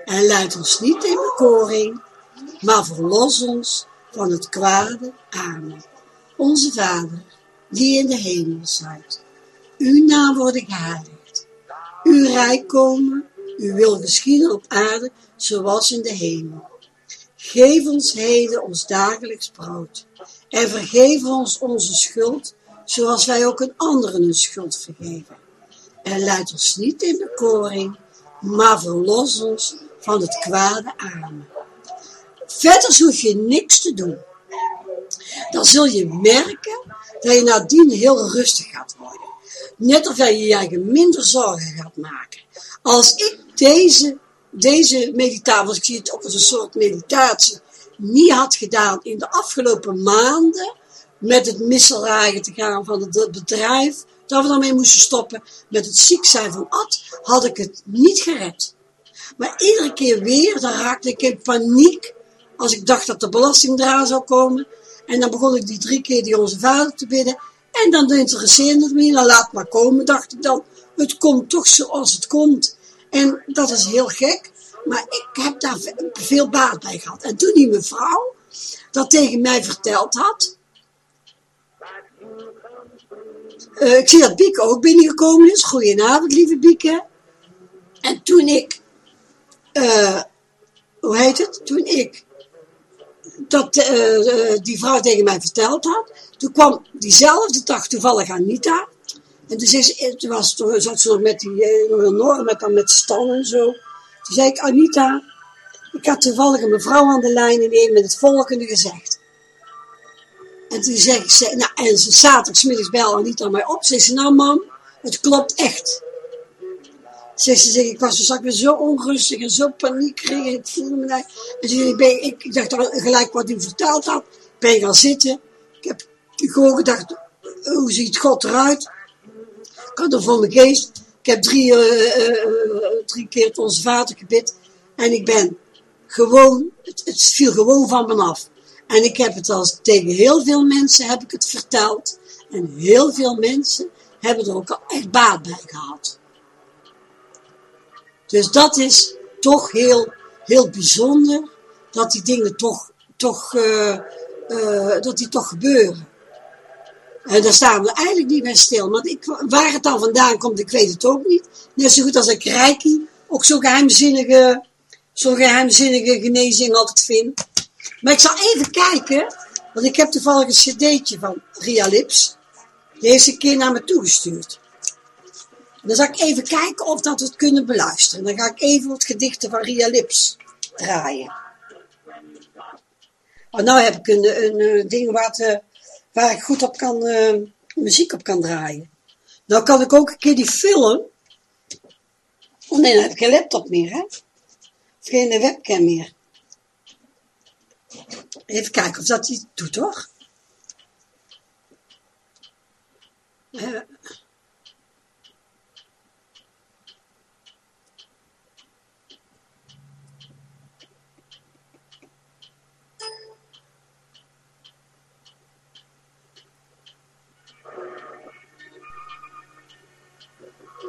En leid ons niet in bekoring, maar verlos ons van het kwade. Amen. Onze Vader, die in de hemel zijt. Uw naam worden geheiligd. Uw rijk komen, uw wil geschieden op aarde, zoals in de hemel. Geef ons heden ons dagelijks brood. En vergeef ons onze schuld, zoals wij ook een anderen een schuld vergeven. En leid ons niet in bekoring, maar verlos ons van het kwade aan. Verder hoef je niks te doen. Dan zul je merken dat je nadien heel rustig gaat worden. Net of je je eigen minder zorgen gaat maken. Als ik deze deze meditatie, ik zie het ook als een soort meditatie, niet had gedaan in de afgelopen maanden, met het misselragen te gaan van het bedrijf, dat we daarmee moesten stoppen, met het ziek zijn van Ad, had ik het niet gered. Maar iedere keer weer, dan raakte ik in paniek, als ik dacht dat de belasting eraan zou komen, en dan begon ik die drie keer die onze vader te bidden, en dan interesseerde het me niet, dan laat maar komen, dacht ik dan, het komt toch zoals het komt. En dat is heel gek, maar ik heb daar veel baat bij gehad. En toen die mevrouw dat tegen mij verteld had, uh, ik zie dat Bieke ook binnengekomen is. Goedenavond, lieve Bieke. En toen ik, uh, hoe heet het? Toen ik dat uh, die vrouw tegen mij verteld had, toen kwam diezelfde dag toevallig Anita. En ze, toen, was, zat ze nog met die uh, met, met Stan en zo. Toen zei ik, Anita, ik had toevallig een mevrouw aan de lijn en die heeft me het volgende gezegd. En toen zeg ik, ze, nou, en ze zaterdagsmiddags bel Anita mij op. Ze zei, nou mam, het klopt echt. Ze zei, ik was dus zo onrustig en zo paniek kreeg. Ik voelde me ik, ik dacht gelijk wat u verteld had. Ben je gaan zitten. Ik heb gewoon gedacht, hoe ziet God eruit? Ik had voor mijn geest. Ik heb drie, uh, uh, drie keer tot onze vader gebid. En ik ben gewoon, het, het, viel gewoon van me af. En ik heb het als tegen heel veel mensen heb ik het verteld. En heel veel mensen hebben er ook al echt baat bij gehad. Dus dat is toch heel, heel bijzonder dat die dingen toch, toch, uh, uh, dat die toch gebeuren. En daar staan we eigenlijk niet bij stil. Want ik, waar het dan vandaan komt, ik weet het ook niet. Net zo goed als ik Reiki ook zo'n geheimzinnige, zo'n geheimzinnige genezing altijd vind. Maar ik zal even kijken, want ik heb toevallig een cd'tje van Ria Lips. Die keer naar me toegestuurd. Dan zal ik even kijken of dat we het kunnen beluisteren. Dan ga ik even wat gedichten van Ria Lips draaien. Oh, nou heb ik een, een ding waar, uh, waar, ik goed op kan, uh, muziek op kan draaien. Nou kan ik ook een keer die film. Oh nee, dan heb ik geen laptop meer, hè? Of geen webcam meer. Even kijken of dat iets doet. Uh, Ik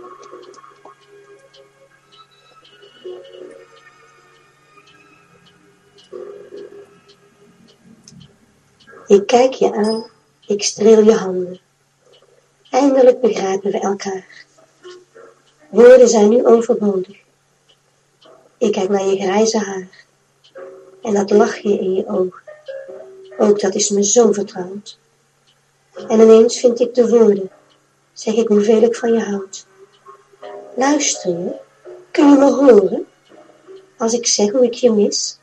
kijk je aan, ik streel je handen. Eindelijk begrijpen we elkaar. Woorden zijn nu overbodig. Ik kijk naar je grijze haar. En dat lachje in je ogen. Ook dat is me zo vertrouwd. En ineens vind ik de woorden. Zeg ik hoeveel ik van je houd. Luister je? Kun je me horen? Als ik zeg hoe ik je mis?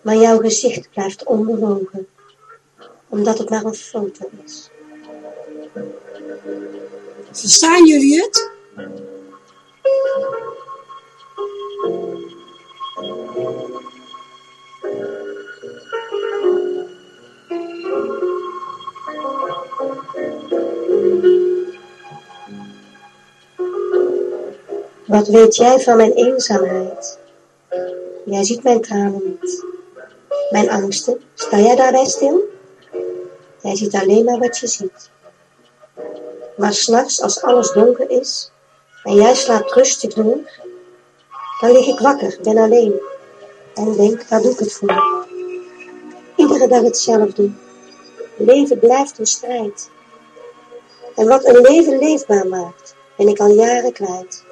Maar jouw gezicht blijft onbewogen omdat het maar een foto is. Verstaan jullie het? Wat weet jij van mijn eenzaamheid? Jij ziet mijn tranen niet. Mijn angsten, sta jij daarbij stil? Jij ziet alleen maar wat je ziet. Maar s'nachts, als alles donker is en jij slaapt rustig door, dan lig ik wakker, ben alleen en denk, waar doe ik het voor? Iedere dag hetzelfde. Leven blijft een strijd. En wat een leven leefbaar maakt, ben ik al jaren kwijt.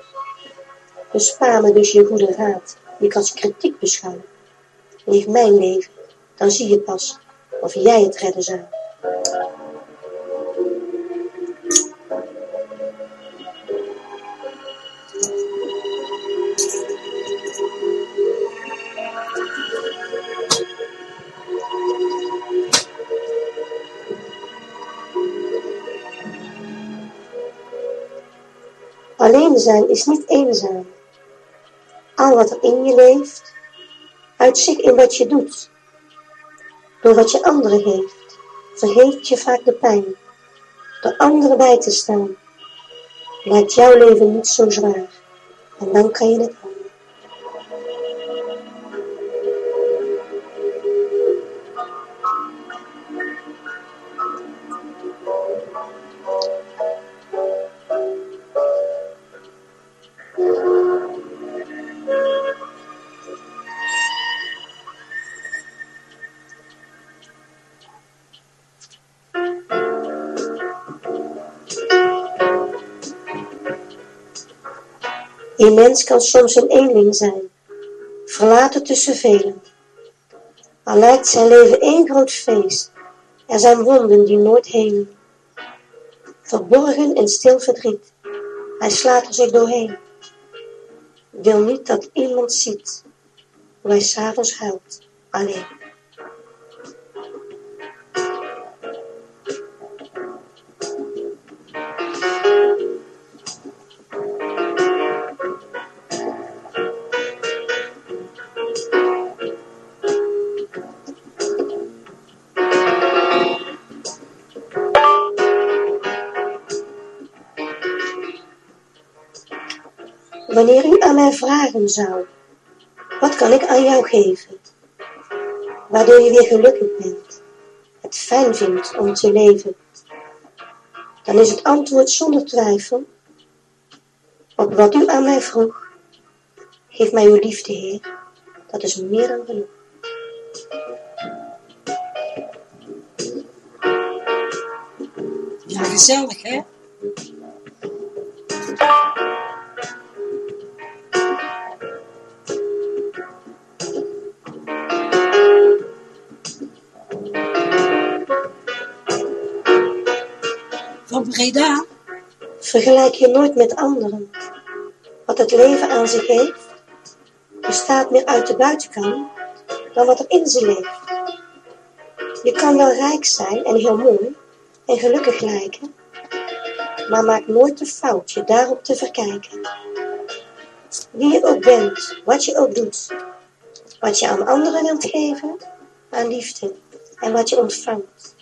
Bespaar me dus je goede raad, die ik als kritiek beschouw. Leef mijn leven, dan zie je pas of jij het redden zou. Alleen zijn is niet eenzaam. Al wat er in je leeft, uit zich in wat je doet. Door wat je anderen geeft, vergeet je vaak de pijn. Door anderen bij te staan, lijkt jouw leven niet zo zwaar. En dan kan je het. Een mens kan soms een eenling zijn, verlaten tussen velen. Al lijkt zijn leven één groot feest, er zijn wonden die nooit helen. Verborgen en stil verdriet, hij slaat er zich doorheen. Wil niet dat iemand ziet, hoe hij s'avonds huilt, alleen. Mij vragen zou, wat kan ik aan jou geven, waardoor je weer gelukkig bent, het fijn vindt om te leven, dan is het antwoord zonder twijfel op wat u aan mij vroeg, Geef mij uw liefde, Heer. Dat is meer dan genoeg. Ja, gezellig, hè? Van? Vergelijk je nooit met anderen. Wat het leven aan zich heeft, bestaat meer uit de buitenkant dan wat er in ze leeft. Je kan wel rijk zijn en heel mooi en gelukkig lijken, maar maak nooit de fout je daarop te verkijken. Wie je ook bent, wat je ook doet, wat je aan anderen wilt geven, aan liefde en wat je ontvangt,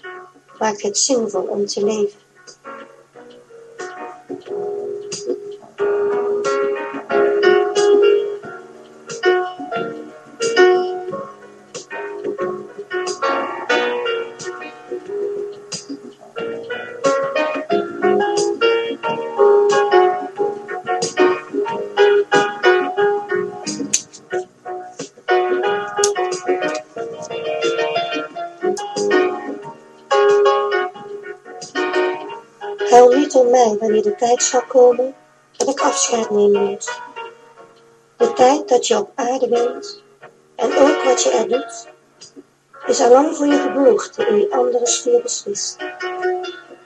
maakt het zinvol om te leven. Tijd zal komen dat ik afscheid nemen moet. De tijd dat je op aarde bent en ook wat je er doet, is al lang voor je geboorte in die andere sfeer beslist.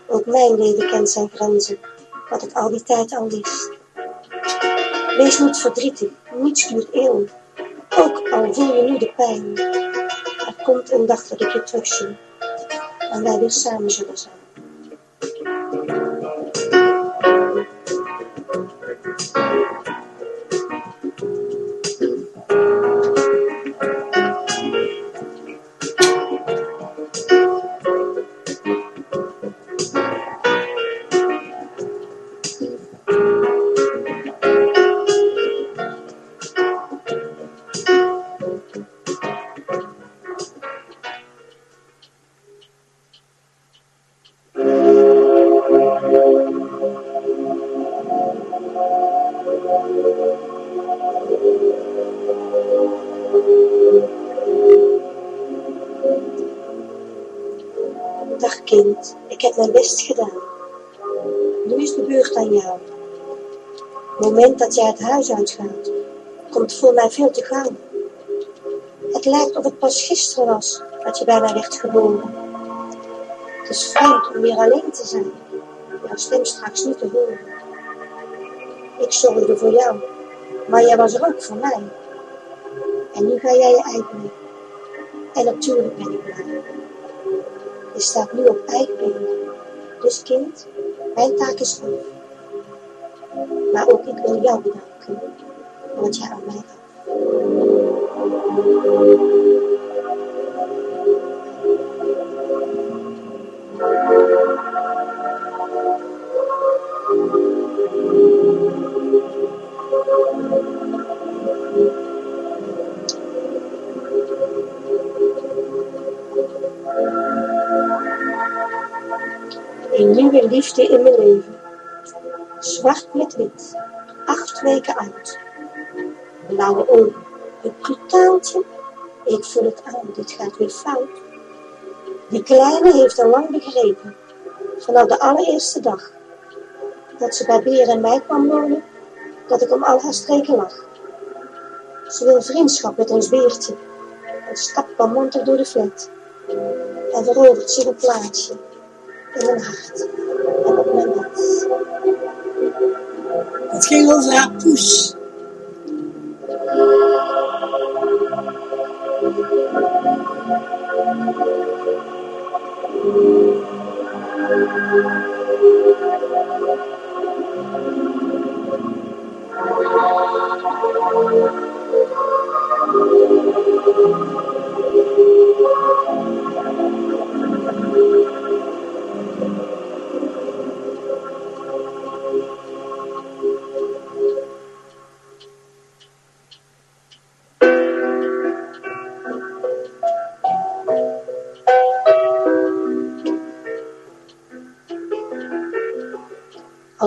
Ook mijn leven kent zijn grenzen, wat ik al die tijd al wist. Wees niet verdrietig, niets duurt eeuwen, ook al voel je nu de pijn. Er komt een dag dat ik je terugzie en wij weer samen zullen zijn. Dat jij het huis uitgaat, komt voor mij veel te gauw. Het lijkt of het pas gisteren was dat je bij mij werd geboren. Het is vreemd om weer alleen te zijn, jouw stem straks niet te horen. Ik zorgde voor jou, maar jij was er ook voor mij. En nu ga jij je eigen. En natuurlijk ben ik blij. Je staat nu op eigen. Dus kind, mijn taak is af. Maar ook ik wil jou bedanken voor wat jij aan mij gaf. Een nieuwe liefde in mijn leven. Zwart met wit, acht weken oud. Blauwe ogen, het brutaaltje. Ik voel het aan, dit gaat weer fout. Die kleine heeft al lang begrepen, vanaf de allereerste dag, dat ze bij Beer en mij kwam wonen, dat ik om al haar streken lag. Ze wil vriendschap met ons beertje en stapt van monter door de flat. En verovert zich een plaatsje in mijn hart en op mijn bed. Het ging over haar poes.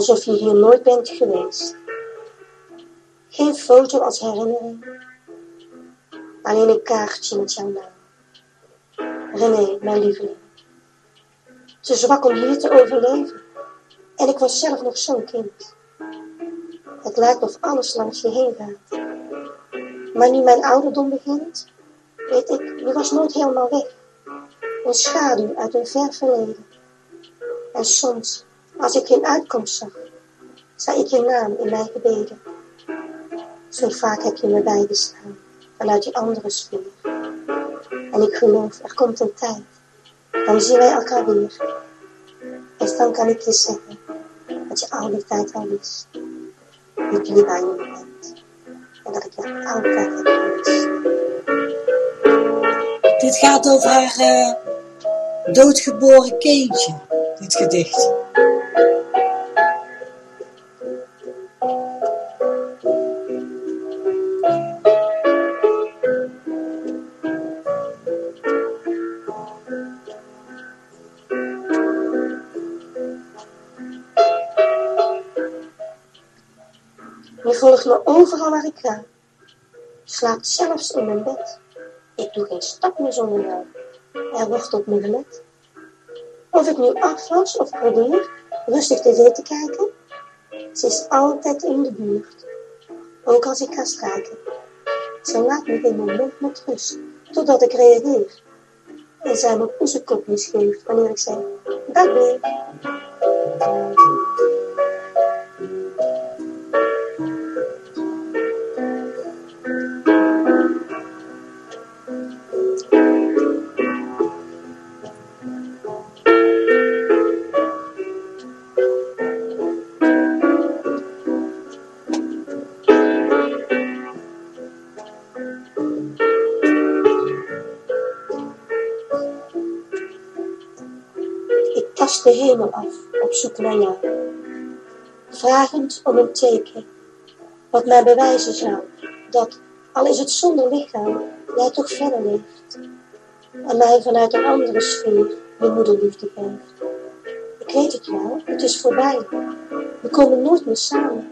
Alsof je hier nooit bent geweest. Geen foto als herinnering. Alleen een kaartje met jouw naam. René, mijn lieveling. Te zwak om hier te overleven. En ik was zelf nog zo'n kind. Het lijkt of alles langs je heen gaat. Maar nu mijn ouderdom begint, weet ik, je was nooit helemaal weg. Een schaduw uit een ver verleden. En soms, als ik geen uitkomst zag, zei ik je naam in mijn gebeden. Zo vaak heb je me bijgestaan, vanuit die andere sfeer. En ik geloof, er komt een tijd, dan zien wij elkaar weer. En dan kan ik je zeggen, dat je al die tijd al wist. Dat je bij me bent. En dat ik je altijd heb gemist. Dit gaat over haar uh, doodgeboren kindje, dit gedicht. Ik ga. Slaapt zelfs in mijn bed. Ik doe geen stap meer zonder jou. Er wordt op me gelet. Of ik nu afwas of probeer rustig tv te kijken, ze is altijd in de buurt. Ook als ik ga strijken. Ze laat me mijn mond met rust, totdat ik reageer. En zij me poesenkopjes geeft wanneer ik zeg, dag babe. Jou, vragend om een teken, wat mij bewijzen zou dat, al is het zonder lichaam, jij toch verder leeft en mij vanuit een andere sfeer je moederliefde geeft. Ik weet het wel, het is voorbij. We komen nooit meer samen.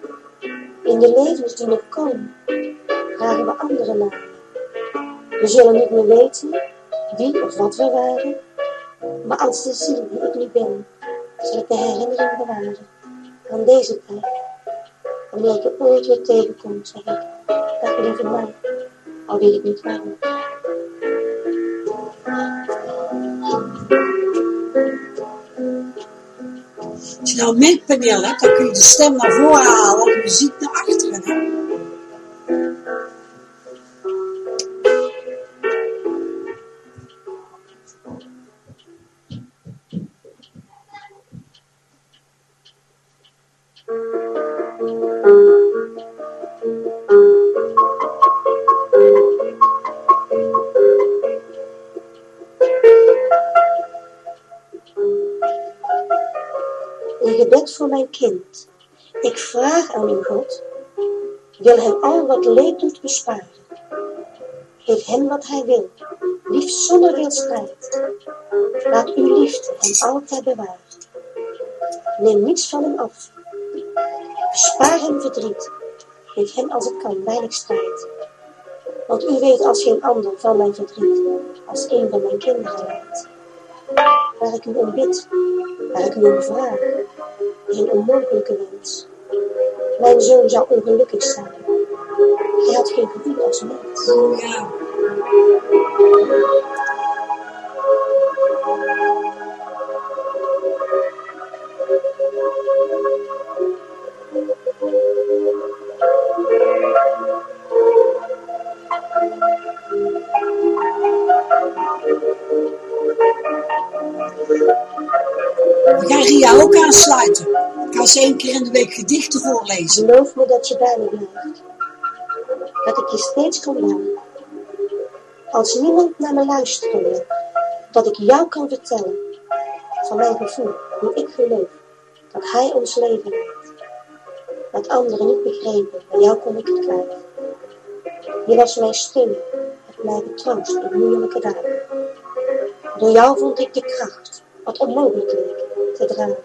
In de levens die nog komen, dragen we andere namen. We zullen niet meer weten wie of wat we waren, maar als de ziel die ik nu ben, zal ik de herinnering bewaren aan deze tijd. Wanneer ik je ooit weer tegenkom, zeg ik, dag lieve mij, al weet ik niet waarom. Als je nou een mengpaneel hebt, dan kun je de stem naar voren halen en de muziek wat leed doet besparen. Geef hem wat hij wil, liefst zonder veel strijd. Laat uw liefde hem altijd bewaren. Neem niets van hem af. Spaar hem verdriet. Geef hem als het kan weinig strijd. Want u weet als geen ander van mijn verdriet, als een van mijn kinderen lijdt. Waar ik u om bid, waar ik u om vraag, is een onmogelijke wens. Mijn zoon zou ongelukkig zijn. Hij had geen gevoel als mens. Ja. We gaan Ria ook aansluiten. Ik ga ze één keer in de week gedichten voorlezen. Geloof me dat je bij me blijft. Dat ik je steeds kan bellen. Als niemand naar me luistert wil, dat ik jou kan vertellen van mijn gevoel, hoe ik geloof dat hij ons leven leidt. Dat anderen niet begrepen, bij jou kon ik het kwijt. Je was mijn steun, hebt mij getroost in moeilijke dagen. Door jou vond ik de kracht, wat onmogelijk leek, te dragen.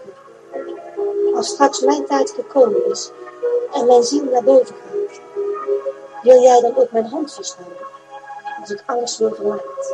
Als straks mijn tijd gekomen is en mijn ziel naar boven gaat, Wil jij dan ook mijn hand vasthouden, als ik alles weer verlaat?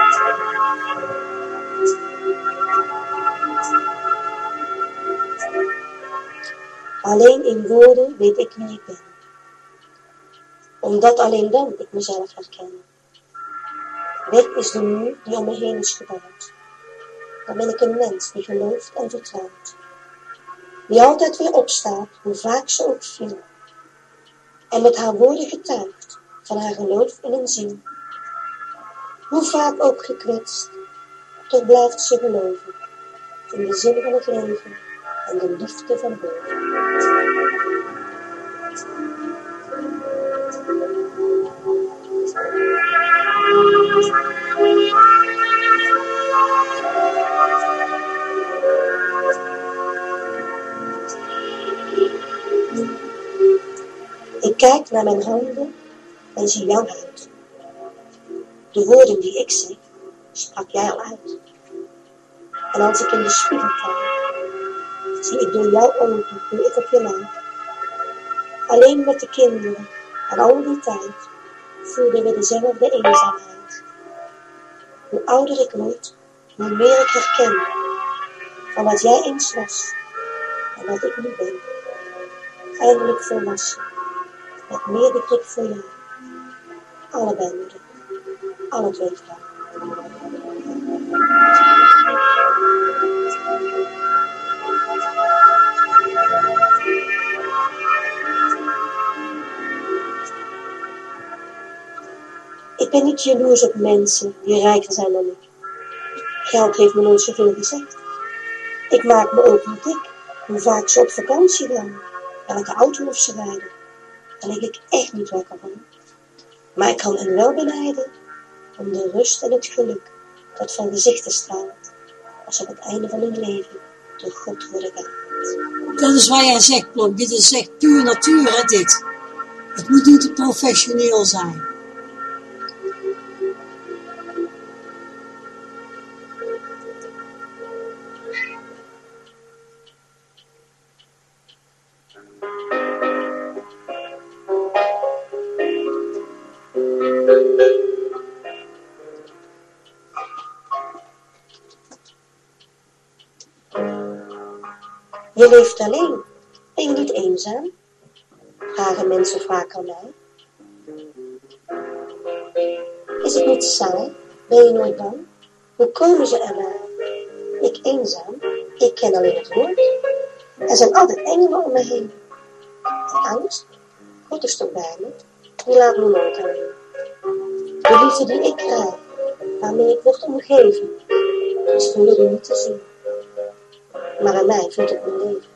Alleen in woorden weet ik wie ik ben. Omdat alleen dan ik mezelf herken. Weg is de muur die om me heen is gebouwd. Dan ben ik een mens die gelooft en vertrouwt. Die altijd weer opstaat, hoe vaak ze ook viel. En met haar woorden getuigt van haar geloof in een ziel. Hoe vaak ook gekwetst, toch blijft ze geloven in de zin van het leven en de liefde van boven. Ik kijk naar mijn handen en zie jouw huid. De woorden die ik zeg, sprak jij al uit. En als ik in de spiegel kijk, zie ik door jouw ogen hoe ik op je lijk. Alleen met de kinderen en al die tijd voelden we dezelfde eenzaamheid. Hoe ouder ik word, hoe meer ik herken van wat jij eens was en wat ik nu ben. Eindelijk volwassen, met meer begrip voor jou. Allebei moeder, alle twee vrouwen. Ik ben niet jaloers op mensen die rijker zijn dan ik. Geld heeft me nooit zoveel gezegd. Ik maak me ook niet dik hoe vaak ze op vakantie gaan, welke auto of ze rijden. Daar lig ik echt niet wakker van. Maar ik kan hen wel benijden om de rust en het geluk dat van gezichten straalt, als op het einde van hun leven door God worden gehaald. Dat is waar jij zegt, Plonk. Dit is echt puur natuur, hè, dit. Het moet niet te professioneel zijn. Leeft alleen, ben je niet eenzaam? Vragen mensen vaak aan mij. Is het niet saai? Ben je nooit bang? Hoe komen ze erbij? Ik eenzaam? Ik ken alleen het woord. Er zijn altijd engelen om me heen. De angst? God is toch bij me? Die laat me nooit alleen. De liefde die ik krijg, waarmee ik word omgeven, is voor jullie niet te zien. Maar aan mij voelt het mijn leven.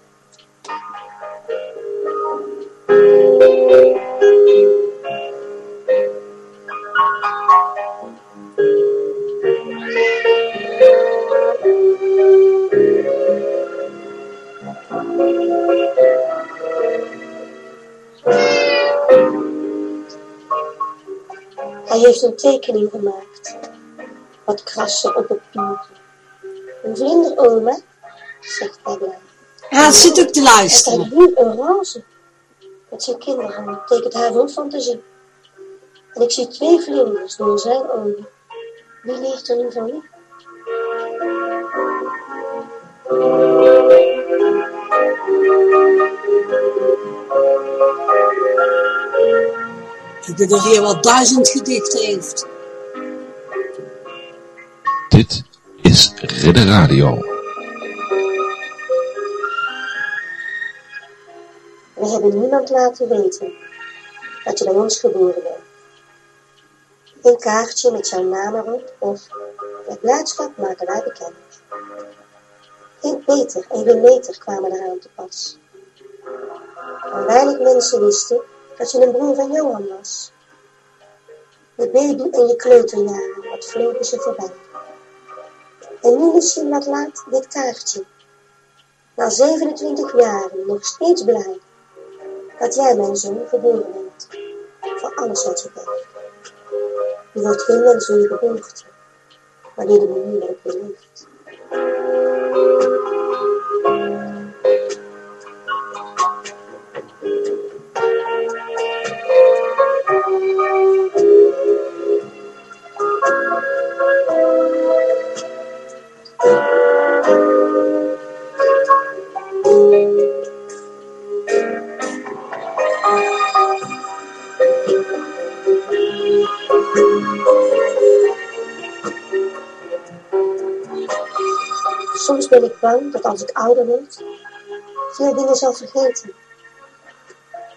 Hij heeft een tekening gemaakt. Wat krassen op het papiertje. Een vlinder, zegt hij blij. Ja, het zit ook te Er luisteren. staat nu een roze. Met zijn kinderhand tekent hij vol fantasie. En ik zie twee vlinders door zijn ogen. Wie leert er nu van wie? Ik denk dat hij wel duizend gedichten heeft. Dit is Ridder Radio. We hebben niemand laten weten dat je bij ons geboren bent. Een kaartje met jouw naam erop of met blijdschap maken wij bekend. Geen Peter en geen meter kwamen eraan te pas. Maar weinig mensen wisten dat je een broer van Johan was. De baby en je kleuterjaren, wat vlogen ze voorbij. En nu misschien wat laat dit kaartje. Na 27 jaren nog steeds blij dat jij mijn zoon geboren bent. Voor alles wat je bent. Je wordt geen mens door je geboorte, wanneer de manier op je leeft. Bang dat als ik ouder word, veel dingen zal vergeten.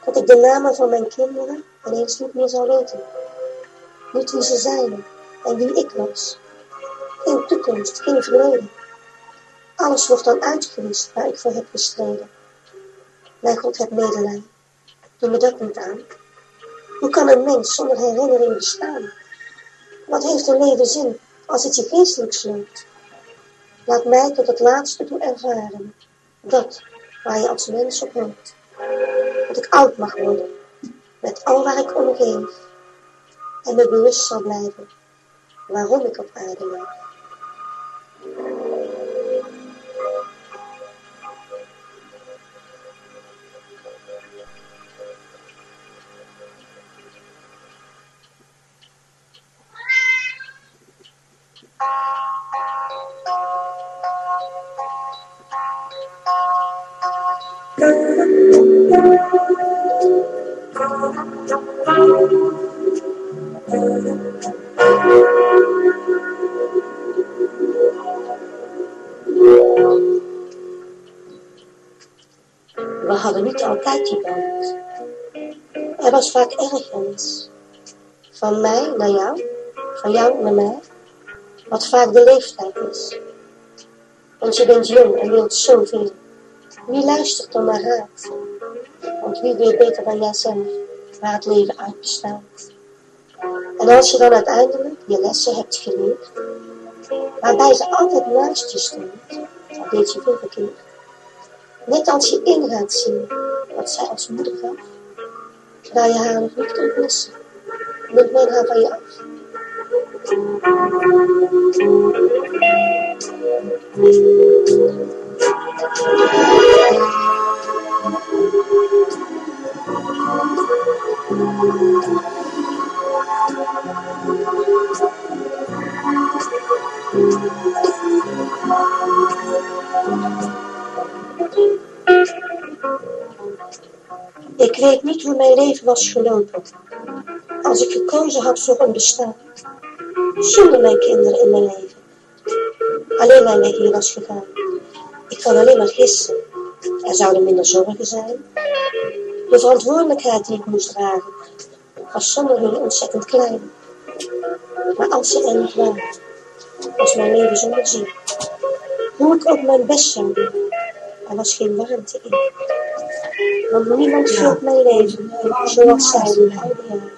Dat ik de namen van mijn kinderen ineens niet meer zal weten. Niet wie ze zijn en wie ik was. Geen toekomst, geen verleden. Alles wordt dan uitgewist waar ik voor heb gestreden. Mijn God, heb medelijden. Doe me dat niet aan. Hoe kan een mens zonder herinnering bestaan? Wat heeft een leven zin als het je geestelijk sluit? Laat mij tot het laatste toe ervaren, dat waar je als mens op hoopt. Dat ik oud mag worden, met al waar ik om geef, en me bewust zal blijven waarom ik op aarde leef. Naar jou, van jou naar mij, wat vaak de leeftijd is. Want je bent jong en wilt zoveel. Wie luistert dan naar raad? Want wie weet beter dan jijzelf waar het leven uit bestaat? En als je dan uiteindelijk je lessen hebt geleerd, waarbij ze altijd naast je stond, deed je veel verkeerd. Net als je in gaat zien wat zij als moeder gaf, terwijl je haar nog niet kunt missen, Ik weet niet hoe mijn leven was gelopen, als ik gekozen had voor een bestaan, zonder mijn kinderen in mijn leven. Alleen mijn hier was gegaan. Ik kan alleen maar gissen. Er zouden minder zorgen zijn. De verantwoordelijkheid die ik moest dragen, was zonder hun ontzettend klein. Maar als ze er niet waren, was mijn leven zonder zin. Hoe ik ook mijn best zou doen, er was geen warmte in. Want niemand vult mijn leven zoals zij oude jaren.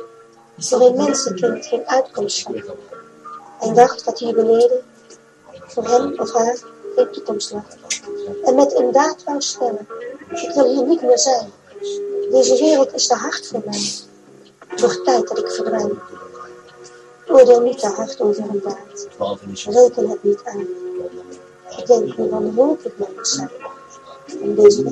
Voor een mensenkind geen uitkomst. En dacht dat hier beneden voor hem of haar geen toekomst lag. En met een daad wou stellen, ik wil hier niet meer zijn. Deze wereld is te hard voor mij. Wordt tijd dat ik verdwijn. Oordeel niet te hard over een daad. Reken het niet aan. Ik denk nu wanhopig mens zijn om deze te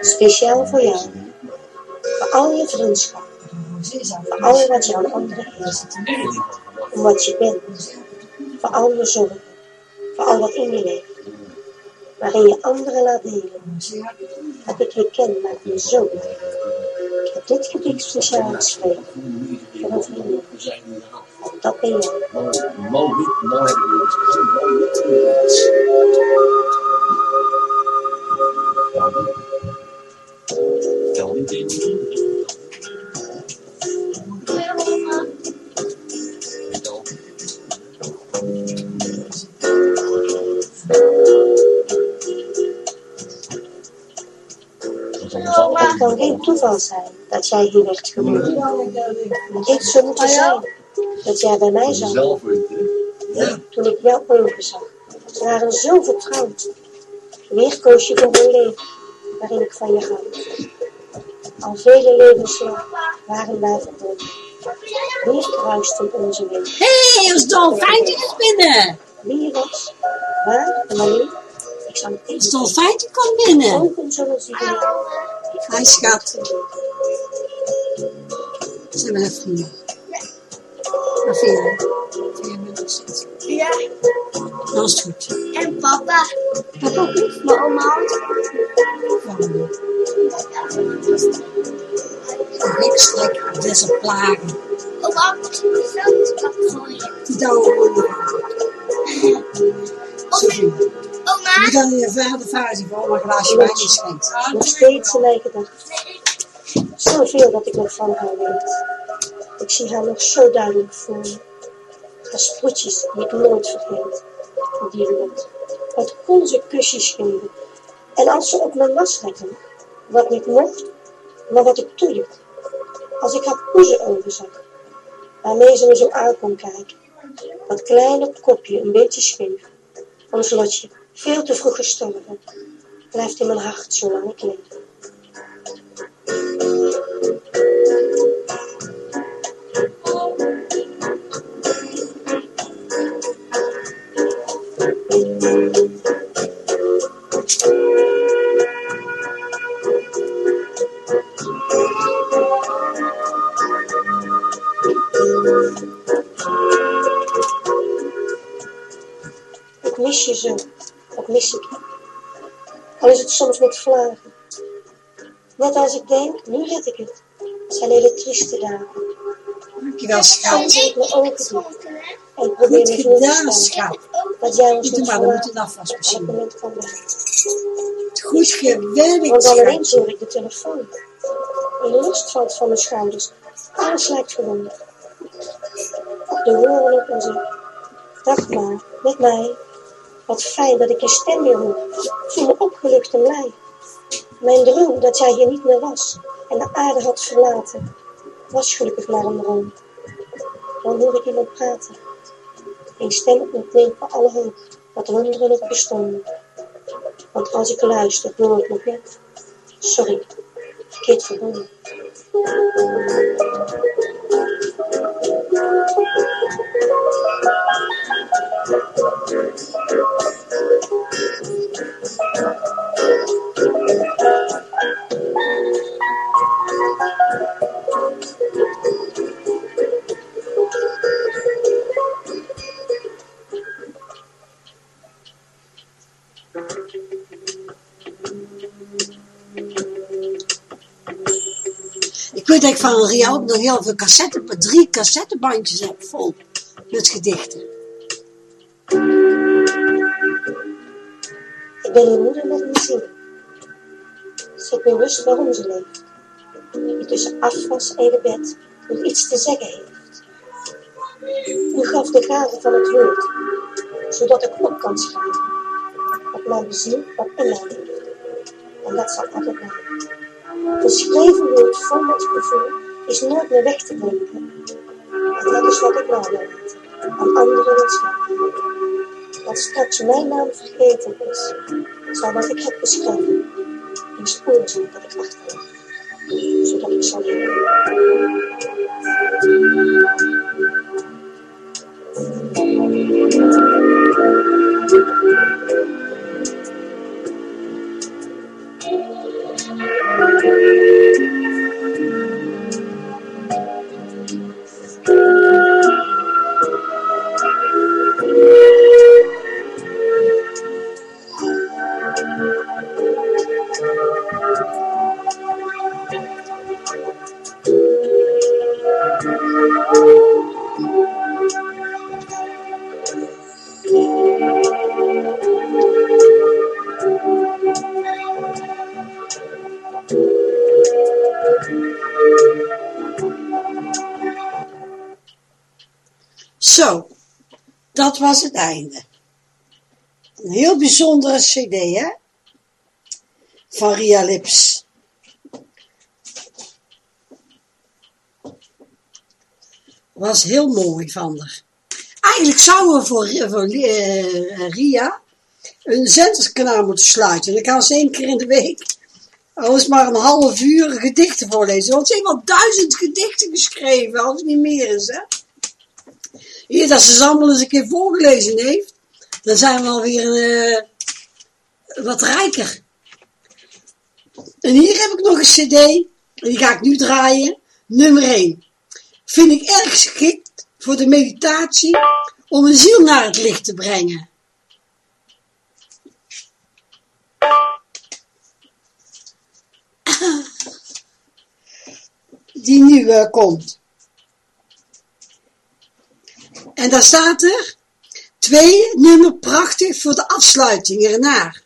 Speciaal voor jou. Voor al je vriendschap. Voor al wat je aan anderen geeft. Om wat je bent. Voor al je zorgen. Voor al wat in je leeft. Waarin je anderen laat delen. Dat ik je ken, maakt me zo. Ik heb dit gedicht speciaal geschreven. Voor een vriendin. En dat ben mal hebben we Het kan geen toeval zijn dat jij hier werd geboren. Dit zou moeten zijn. Dat jij bij mij zou Zelf weten. toen ik jouw ogen zag. Ze waren zo vertrouwd. Weer koos je voor een leven waarin ik van je hou. Al vele levens lang waren wij verbonden. Weer kruisten onze wegen. Hé, hey, ons dolfijntje is binnen. Wie was, waar en wanneer, ik zal komt binnen. ogen zullen zien. Hij schat. Zijn we even je? Je me nog steeds? Ja, Dat is goed. en papa. Papa ook niet? Maar oma ook. Waarom niet? Niks lekker, deze plagen. Oma moet zelf wat gooien. Je Oma? moet dan je vader vader voor een glaasje wijn schenkt. Nog steeds mijn gedachten. Zoveel dat ik nog van haar weet. Ik zie haar nog zo duidelijk voor me. Haar sproetjes die ik nooit vergeet. Die rond. Wat kon ze kusjes geven. En als ze op me was letten. Wat niet mocht, maar wat ik toeliet. Als ik haar poezenogen zag. Waarmee ze me zo aan kon kijken. Dat kleine kopje een beetje scheef. Ons lotje, veel te vroeg gestorven. Blijft in mijn hart zolang ik leef. Vlagen. Net als ik denk, nu red ik het. Het zijn hele trieste dagen. Dankjewel, schat. Ik mijn ogen hè? en probeer Goed me voor te dat jij ons Doe niet maar, we moeten het Op blijven. Goed gewerkt, Want schat. hoor ik de telefoon. Een last valt van mijn schouders. Alles lijkt gewoon. De woorden op en zeg. Dag maar, met mij. Wat fijn dat ik je stem weer hoor. Ik voel me opgelucht en blij. Mijn droom dat jij hier niet meer was en de aarde had verlaten, was gelukkig maar een droom. Dan hoor ik iemand praten. Een stem ontneemt me alle hoop dat wonderen nog bestonden. Want als ik luister, hoor ik nog net. Sorry, verkeerd verbonden. Ik weet dat ik van Ria ook nog heel veel cassette, drie cassettebandjes heb vol met gedichten. Ik ben je moeder met mijn ik bewust waarom ze leeft. Die tussen afwas en gebed nog iets te zeggen heeft. U gaf de gave van het woord, zodat ik op kan schrijven. Wat mij bezielt, wat in mij leeft. En dat zal altijd blijven. Geschreven woord vol met gevoel is nooit meer weg te denken. En dat is wat ik nou wil aan anderen het schrijven. Dat straks mijn naam vergeten is, zal wat ik heb beschreven, een spoor zijn dat ik achterlaat, zodat Zo, dat was het einde. Een heel bijzondere cd, hè? Van Ria Lips. Was heel mooi van haar. Eigenlijk zouden we voor, voor eh, Ria een zenderskanaal moeten sluiten. Dan kan ze één keer in de week, al is maar een half uur, gedichten voorlezen. Want ze heeft al duizend gedichten geschreven, als het niet meer is, hè? Hier, dat ze ze allemaal eens een keer voorgelezen heeft, dan zijn we alweer uh, wat rijker. En hier heb ik nog een cd, en die ga ik nu draaien, nummer 1. Vind ik erg geschikt voor de meditatie om een ziel naar het licht te brengen. Die nu uh, komt. En daar staat er, twee nummer prachtig voor de afsluiting ernaar,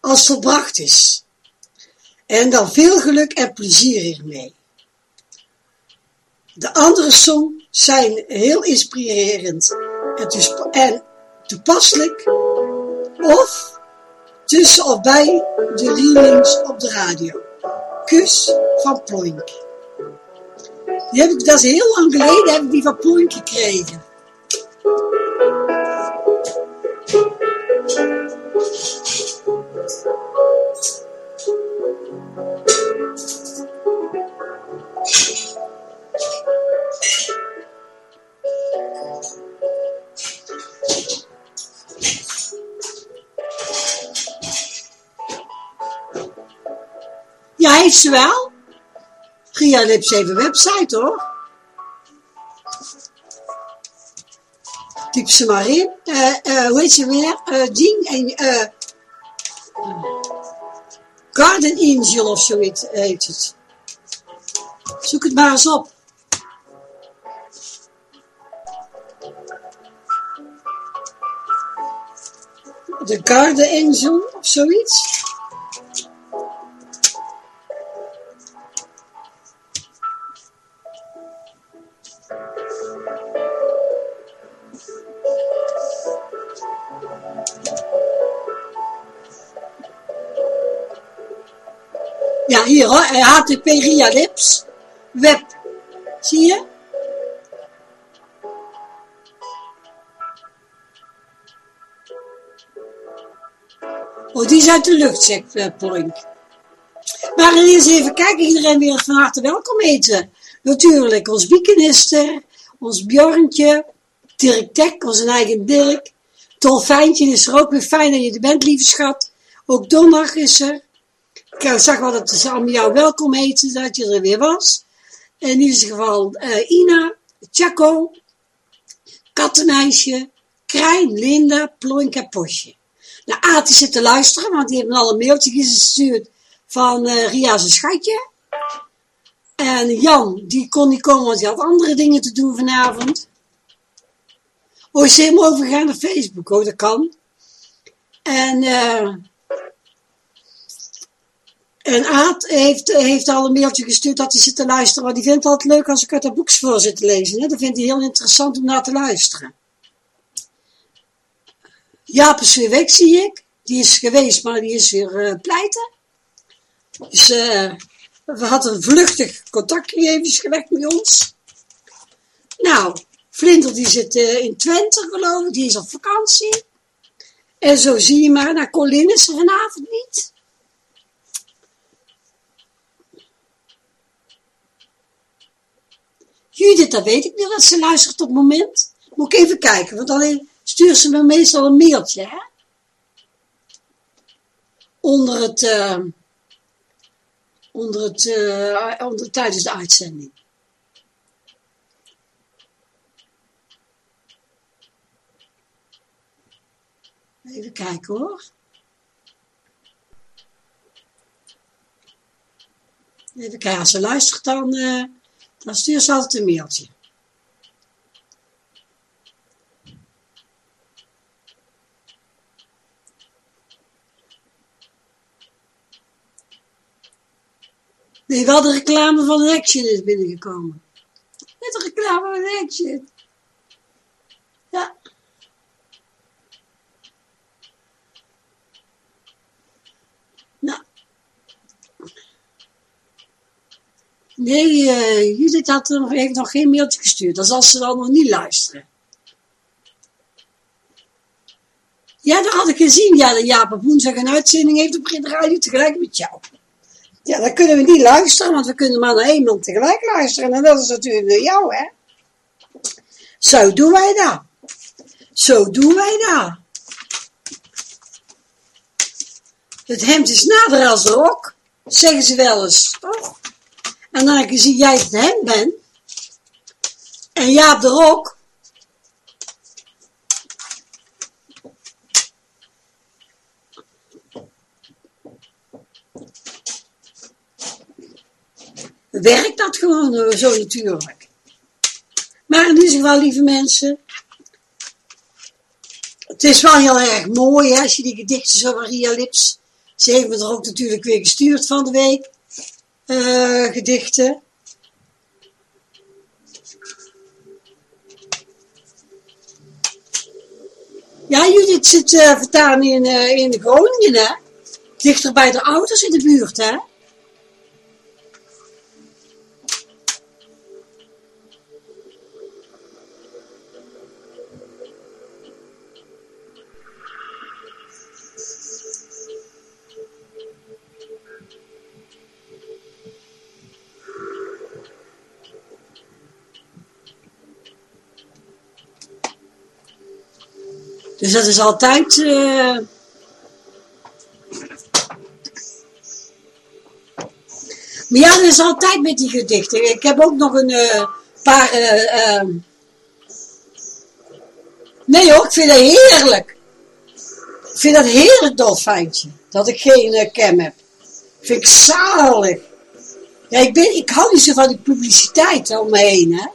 als volbracht is. En dan veel geluk en plezier ermee. De andere song zijn heel inspirerend en, toepasselijk, of tussen of bij de reelings op de radio. Kus van Ploink. Die heb ik, dat is heel lang geleden, heb ik die van Ploink gekregen. Ja, heeft ze wel. Gia Lips heeft een website hoor. Typ ze maar in. Uh, hoe heet ze weer? Uh, Ding en... Garden Angel of zoiets heet het. Zoek het maar eens op. De Garden Angel of zoiets. Hier hoor, HTTP Ria Lips, web, zie je? Oh, die is uit de lucht, zegt Point. Maar eens even kijken, iedereen weer van harte welkom eten. Natuurlijk, ons Bieken is er, ons Bjorntje, Dirk Tek, onze eigen Dirk. Tolfijntje is er ook weer fijn dat je er bent, lieve schat. Ook Donderdag is er. Ik zag wel dat ze allemaal jou welkom heten, dat je er weer was. In ieder geval uh, Ina, Chaco, Kattenmeisje, Krijn, Linda, Ploink en. Nou, Aad zit te luisteren, want die heeft al een mailtje gestuurd van uh, Ria schatje. En Jan, die kon niet komen, want hij had andere dingen te doen vanavond. Oh, is helemaal overgegaan naar Facebook, oh, dat kan. En... eh. En Aad heeft, heeft al een mailtje gestuurd dat hij zit te luisteren. Want die vindt het altijd leuk als ik uit de boeks voor zit te lezen. Hè? Dat vindt hij heel interessant om naar te luisteren. Jaap is weer weg, zie ik. Die is geweest, maar die is weer eh, pleiten. Dus eh, we hadden een vluchtig contactje even gelegd met ons. Nou, Vlinder die zit eh, in Twente geloof ik, die is op vakantie. En zo zie je maar, nou Colin is er vanavond niet. Judith, dat weet ik niet, dat ze luistert op het moment. Moet ik even kijken, want alleen stuurt ze me meestal een mailtje, hè. Onder het, uh, onder het, uh, onder, tijdens de uitzending. Even kijken hoor. Even kijken, als ze luistert dan, uh, dan stuurt ze altijd een mailtje. Nee, wel de reclame van Action is binnengekomen. Net de reclame van Action. Ja. Nou. Nee, Judith had nog, heeft nog geen mailtje gestuurd. Dat zal ze dan nog niet luisteren. Ja, dat had ik gezien. Ja, de Jaap op woensdag een uitzending heeft op de radio tegelijk met jou. Ja, dan kunnen we niet luisteren, want we kunnen maar naar iemand tegelijk luisteren. En dat is natuurlijk naar jou, hè. Zo doen wij dat. Zo doen wij dat. Het hemd is nader als de rok, zeggen ze wel eens, toch? En zie jij het hemd bent, en Jaap de rok, werkt dat gewoon zo natuurlijk. Maar in ieder geval, lieve mensen, het is wel heel erg mooi hè, als je die gedichten zo Maria Lips, ze heeft me er ook natuurlijk weer gestuurd van de week, uh, gedichten. Ja, Judith zit uh, vertaan in, uh, in Groningen, hè? Dichter bij de ouders in de buurt, hè? Dus dat is altijd... Uh... Maar ja, dat is altijd met die gedichten. Ik heb ook nog een uh, paar... Uh, nee hoor, ik vind dat heerlijk. Ik vind dat heerlijk, dolfijntje. Dat ik geen cam heb. Vind ik zalig. Ja, ik, ben, ik hou niet zo van die publiciteit om me heen, hè.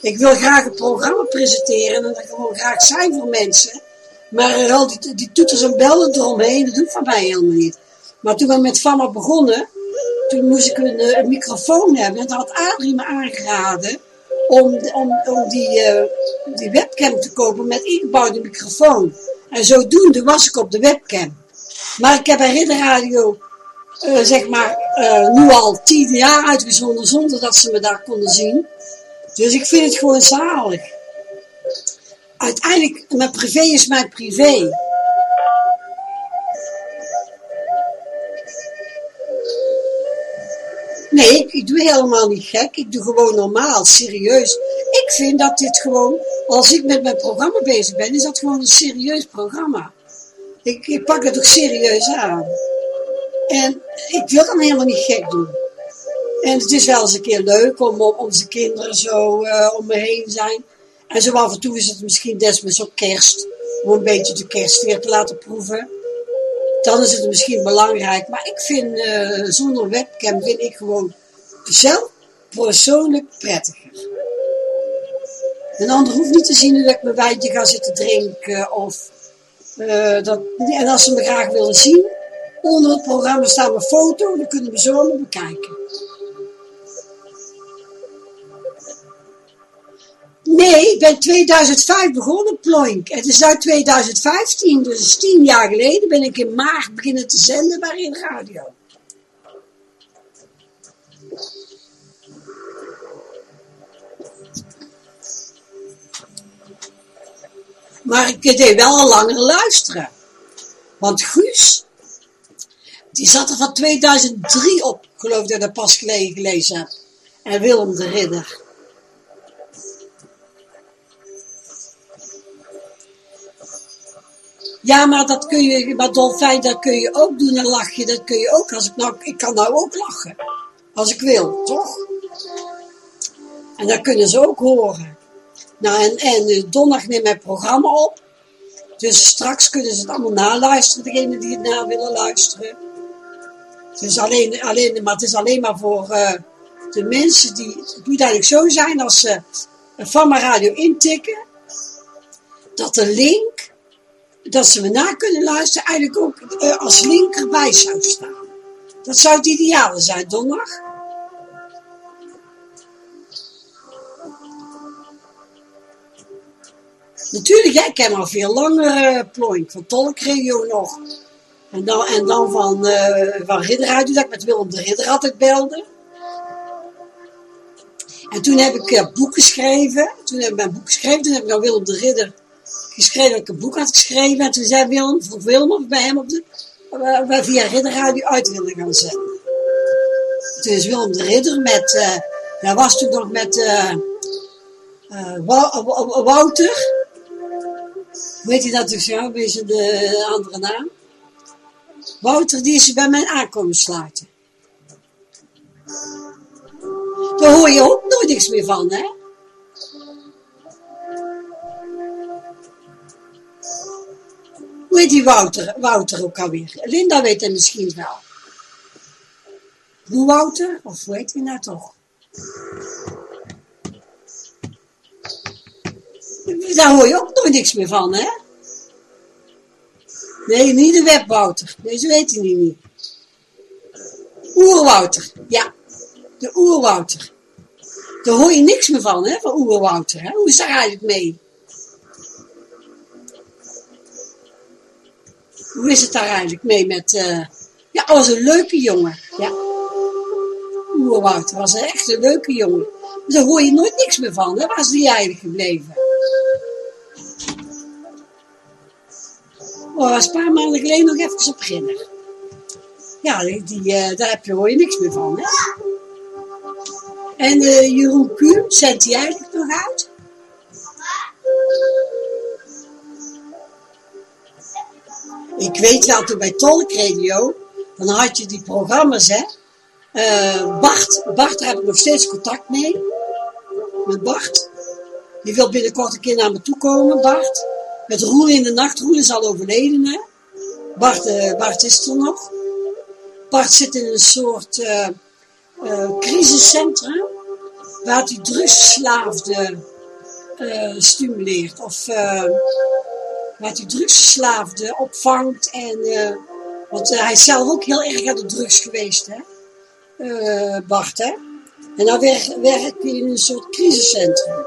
Ik wil graag een programma presenteren en dat gewoon graag zijn voor mensen. Maar al die, die toeters en bellen eromheen, dat doet van mij helemaal niet. Maar toen we met Fama begonnen, toen moest ik een, eh, een microfoon hebben. En dat had Adrie me aangeraden om, om, om die, uh, die webcam te kopen met ingebouwde microfoon. En zodoende was ik op de webcam. Maar ik heb bij Ridderradio, zeg maar, nu al tien jaar uitgezonden zonder dat ze me daar konden zien. Dus ik vind het gewoon zalig uiteindelijk, mijn privé is mijn privé. Nee, ik, doe helemaal niet gek. Ik doe gewoon normaal, serieus. Ik vind dat dit gewoon, als ik met mijn programma bezig ben, is dat gewoon een serieus programma. Ik, ik pak het ook serieus aan. En ik wil dan helemaal niet gek doen. En het is wel eens een keer leuk om, onze kinderen zo uh, om me heen zijn. En zo af en toe is het misschien desnoods ook kerst. Om een beetje de kerst weer te laten proeven. Dan is het misschien belangrijk. Maar ik vind, uh, zonder webcam vind ik gewoon zelf persoonlijk prettiger. Een ander hoeft niet te zien dat ik mijn wijntje ga zitten drinken. Of, uh, dat, en als ze me graag willen zien, Onder het programma staat een foto, die kunnen we zo allemaal bekijken. Nee, ik ben 2005 begonnen, Ploink. Het is uit 2015, dus tien jaar geleden, ben ik in maart beginnen te zenden bij in radio. Maar ik deed wel al langer luisteren. Want Guus, die zat er van 2003 op, geloof ik dat ik dat pas gelezen heb. En Willem de Ridder. Ja, maar dat kun je, maar dolfijn, dat kun je ook doen, een lachje, dat kun je ook, als ik nou, ik kan nou ook lachen. Als ik wil, toch? En dat kunnen ze ook horen. Nou, en, en eh, donderdag neem mijn programma op. Dus straks kunnen ze het allemaal naluisteren, degenen die het na willen luisteren. Dus alleen, alleen, maar het is alleen maar voor uh, de mensen die, het moet eigenlijk zo zijn als ze van mijn radio intikken, dat de link, dat ze me na kunnen luisteren, eigenlijk ook uh, als link erbij zou staan. Dat zou het ideale zijn, donderdag. Natuurlijk, ik heb al veel langer uh, plooien. Van Tolkregio nog. En dan, en dan van, uh, van dat ik met Willem de Ridder altijd belde. En toen heb ik uh, boek geschreven. Toen heb ik mijn boek geschreven. Toen heb ik naar Willem de Ridder geschreven dat ik een boek had geschreven. En toen zei Willem, vroeg Willem of bij hem op de, via Ridderradio uit willen gaan zenden. Toen is Willem de Ridder met, uh, hij was toen nog met uh, Wouter. Hoe heet hij dat dus? Weet je de andere naam? Wouter, die is bij mij aankomen sluiten. Daar hoor je ook nooit niks meer van, hè? Hoe heet die Wouter, Wouter ook alweer? Linda weet het misschien wel. Hoe Wouter? Of hoe heet hij nou toch? Daar hoor je ook nooit niks meer van, hè? Nee, niet de webwouter. Deze weet hij niet. Oerwouter, ja. De oerwouter. Daar hoor je niks meer van, hè, van oerwouter. Hè? Hoe is daar eigenlijk mee? Hoe is het daar eigenlijk mee met... Uh... Ja, hij was een leuke jongen. Ja. Oerwouter was echt een leuke jongen. Daar hoor je nooit niks meer van, hè. Waar is die eigenlijk gebleven? Oh, was een paar maanden geleden nog even op beginnen. Ja, die, die, uh, daar heb je, hoor je niks meer van, hè? En uh, Jeroen Kuhn, zendt hij eigenlijk nog uit? Ik weet wel, toen bij Tolk Radio, dan had je die programma's, hè. Uh, Bart, Bart, daar heb ik nog steeds contact mee. Met Bart. Die wil binnenkort een keer naar me toe komen, Bart. Met Roel in de nacht. Roel is al overleden, hè. Bart, uh, Bart is er nog. Bart zit in een soort uh, crisiscentrum. Waar hij drugsslaafden stimuleert. Of waar hij drugsslaafden opvangt. En, want hij is zelf ook heel erg aan de drugs geweest, hè. Bart, hè. En dan werkt hij in een soort crisiscentrum.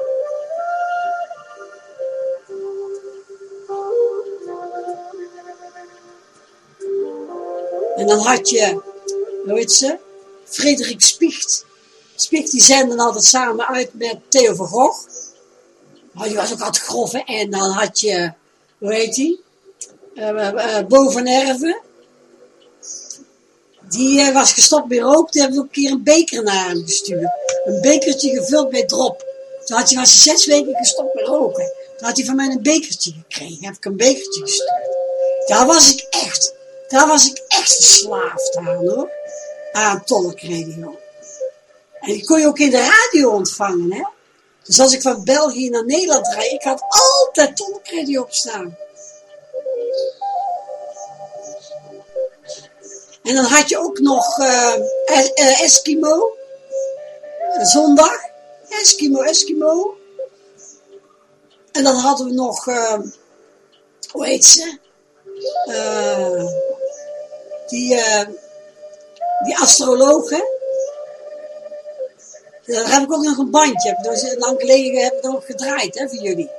En dan had je, hoe heet ze? Frederik Spicht. Spicht die zenden altijd samen uit met Theo van Gogh. Maar die was ook altijd grof. En dan had je, hoe heet die? Uh, uh, Bo van Erven. Die was gestopt met rook. Die hebben we ook een keer een beker naar hem gestuurd. Een bekertje gevuld met drop. Toen had hij, was hij zes weken gestopt met roken. Toen had hij van mij een bekertje gekregen. Heb ik een bekertje gestuurd. Daar was ik echt daar was ik echt verslaafd aan hoor. Aan tolkradio. En die kon je ook in de radio ontvangen hè. Dus als ik van België naar Nederland rijd, ik had altijd tolkradio op staan. En dan had je ook nog uh, uh, Eskimo. Zondag. Eskimo, Eskimo. En dan hadden we nog, uh, hoe heet ze? die, eh, die astrologen. Daar heb ik ook nog een bandje. Is lang geleden heb ik nog gedraaid hè, voor jullie.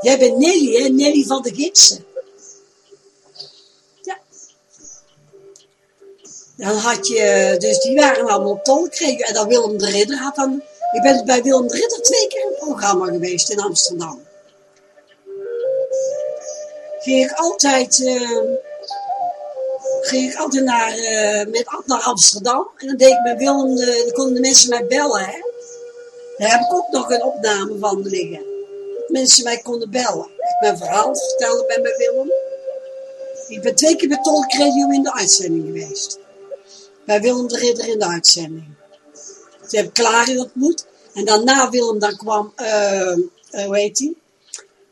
Jij bent Nelly, hè? Nelly van de Gidsen. Ja. Dan had je, dus die waren allemaal op tol. En dan Willem de Ridder had dan, ik ben bij Willem de Ridder twee keer het programma geweest in Amsterdam. Ging ik altijd, uh, ging ik altijd naar, uh, met, naar Amsterdam. En dan deed ik met Willem, de, dan konden de mensen mij bellen. Hè? Daar heb ik ook nog een opname van liggen. Dat mensen mij konden bellen. Ik mijn verhaal vertellen ben bij Willem. Ik ben twee keer bij Tolk in de uitzending geweest. Bij Willem de Ridder in de uitzending. Toen heb ik Klarin ontmoet. En dan na Willem, dan kwam, uh, hoe heet?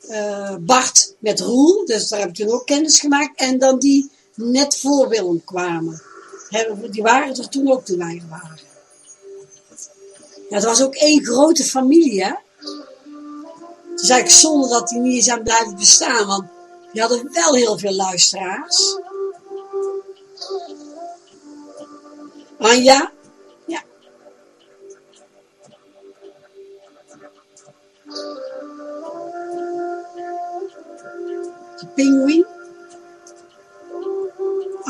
Uh, Bart met Roel. Dus daar heb ik toen ook kennis gemaakt. En dan die net voor Willem kwamen. Die waren er toen ook toen wij waren. Ja, het was ook één grote familie, hè. Het is eigenlijk zonde dat die niet zijn blijven bestaan, want die hadden wel heel veel luisteraars. Anja? Ja. De pinguïn?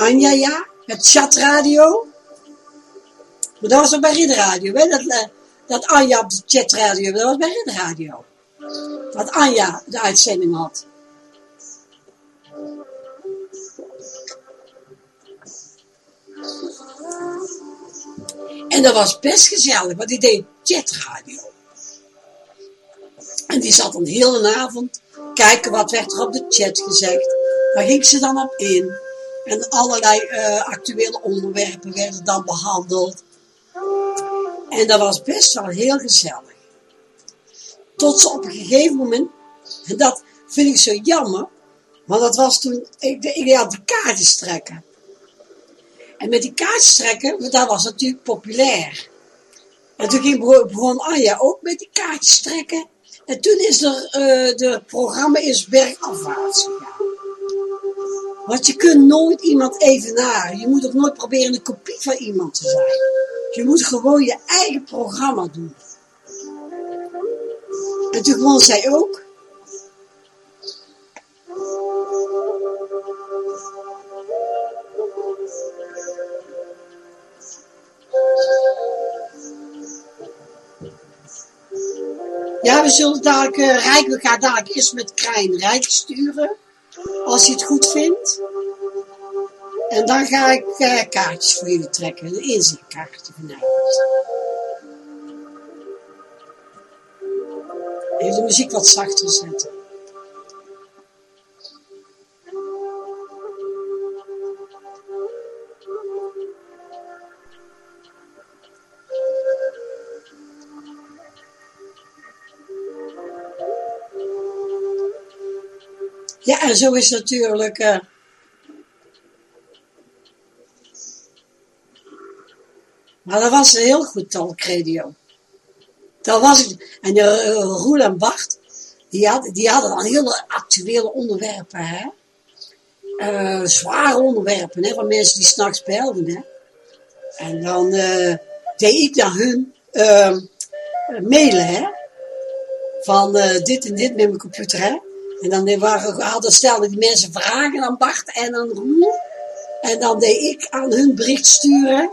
Anja, ja. Het chatradio. Maar dat was ook bij Ridderradio, hè? Dat, uh, dat Anja op de chatradio, dat was bij Ridderradio. Dat Anja de uitzending had. En dat was best gezellig, want die deed chatradio. En die zat een hele avond kijken wat werd er op de chat gezegd. Waar ging ze dan op in? En allerlei uh, actuele onderwerpen werden dan behandeld. En dat was best wel heel gezellig. Tot ze op een gegeven moment, en dat vind ik zo jammer, want dat was toen, ik, ik had de kaartjes trekken. En met die kaartjes trekken, dat was natuurlijk populair. En toen ging, begon Anja ook met die kaartjes trekken. En toen is er, uh, de programma is bergafwaarts gegaan. Want je kunt nooit iemand evenaren. Je moet ook nooit proberen een kopie van iemand te zijn. Je moet gewoon je eigen programma doen. En toen begon zij ook. Ja, we zullen dadelijk, uh, Rijk, we gaan dadelijk eerst met Krijn Rijk sturen. Als je het goed vindt. En dan ga ik uh, kaartjes voor jullie trekken. Een inzichtkaartje vanavond. Even de muziek wat zachter zetten. En zo is natuurlijk... Uh, maar dat was een heel goed talkradio. Dat was. En uh, Roel en Bart, die, die hadden dan hele actuele onderwerpen, hè. Uh, zware onderwerpen, hè, van mensen die s'nachts belden, hè. En dan deed ik naar hun uh, mailen, hè. Van dit en dit met mijn computer, hè. En dan waren, hadden, stelden die mensen vragen aan Bart en aan Roel. En dan deed ik aan hun bericht sturen.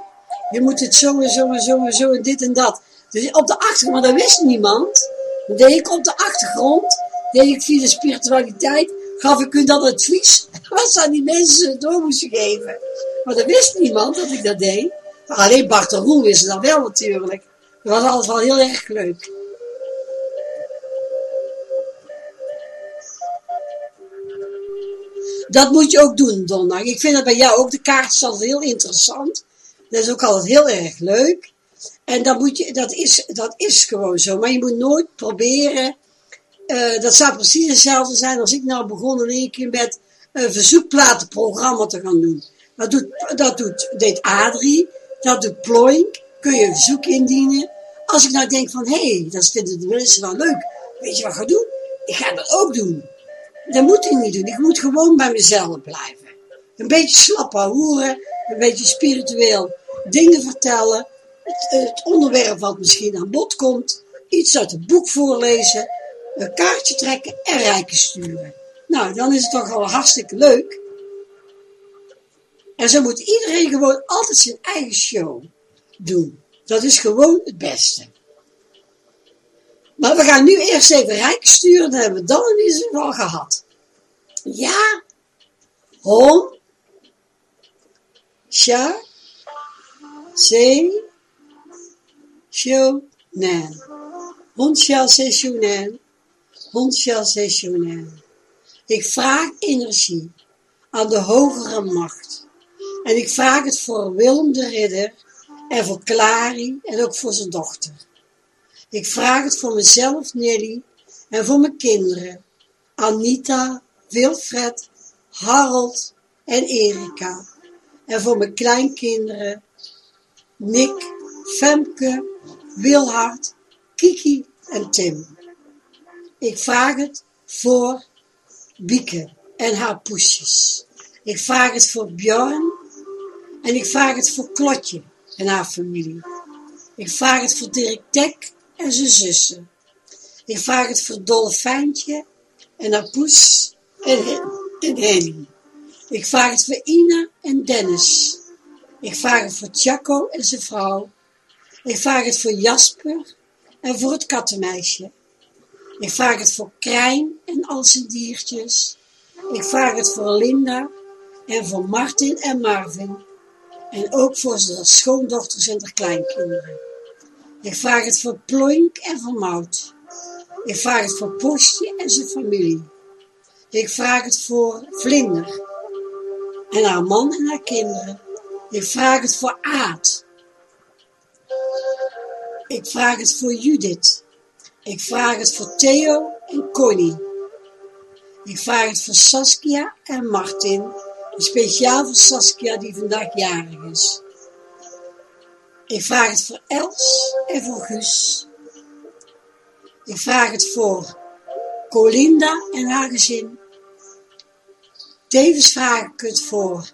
Je moet het zo en zo en zo en zo en dit en dat. Dus op de achtergrond, maar dat wist niemand. Deed ik op de achtergrond, deed ik via de spiritualiteit, gaf ik hun dat advies, wat aan die mensen door moesten geven. Maar dat wist niemand dat ik dat deed. Alleen Bart en Roel wisten dat wel natuurlijk. Dat was alles wel heel erg leuk. Dat moet je ook doen, Donna. Ik vind dat bij jou ook. De kaartjes altijd heel interessant. Dat is ook altijd heel erg leuk. En dat, moet je, dat, is, dat is gewoon zo. Maar je moet nooit proberen. Uh, dat zou precies hetzelfde zijn als ik nou begon in één keer met een verzoekplatenprogramma te gaan doen. Dat doet, dat doet, deed Adrie. Dat doet Ploink. Kun je een verzoek indienen. Als ik nou denk van, hé, hey, dat vinden de mensen wel leuk. Weet je wat ik ga doen? Ik ga dat ook doen. Dat moet ik niet doen. Ik moet gewoon bij mezelf blijven. een beetje slap hoeren, een beetje spiritueel dingen vertellen, het, het onderwerp wat misschien aan bod komt, iets uit het boek voorlezen, een kaartje trekken en rijken sturen. Nou, dan is het toch al hartstikke leuk. En zo moet iedereen gewoon altijd zijn eigen show doen. Dat is gewoon het beste. Maar we gaan nu eerst even rijken sturen, dan hebben we dan in ieder geval gehad. Ja, hom, sha, se, shonen. Hond shall se shonen. Hond shall se shonen. Ik vraag energie aan de hogere macht. En ik vraag het voor Willem de Ridder en voor Clary en ook voor zijn dochter. Ik vraag het voor mezelf, Nelly, en voor mijn kinderen, Anita, Wilfred, Harold en Erika. En voor mijn kleinkinderen, Nick, Femke, Wilhard, Kiki en Tim. Ik vraag het voor Bieke en haar poesjes. Ik vraag het voor Bjorn en ik vraag het voor Klotje en haar familie. Ik vraag het voor Dirk Dek en zijn zussen. Ik vraag het voor Dolfijntje en haar en, en Henny. Ik vraag het voor Ina en Dennis. Ik vraag het voor Tjako en zijn vrouw. Ik vraag het voor Jasper en voor het kattenmeisje. Ik vraag het voor Krijn en al zijn diertjes. Ik vraag het voor Linda en voor Martin en Marvin. En ook voor zijn schoondochters en haar kleinkinderen. Ik vraag het voor Ploink en voor Mout. Ik vraag het voor Postje en zijn familie. Ik vraag het voor Vlinder en haar man en haar kinderen. Ik vraag het voor Aad. Ik vraag het voor Judith. Ik vraag het voor Theo en Connie. Ik vraag het voor Saskia en Martin. Speciaal voor Saskia die vandaag jarig is. Ik vraag het voor Els en voor Guus. Ik vraag het voor Colinda en haar gezin. Tevens vraag ik het voor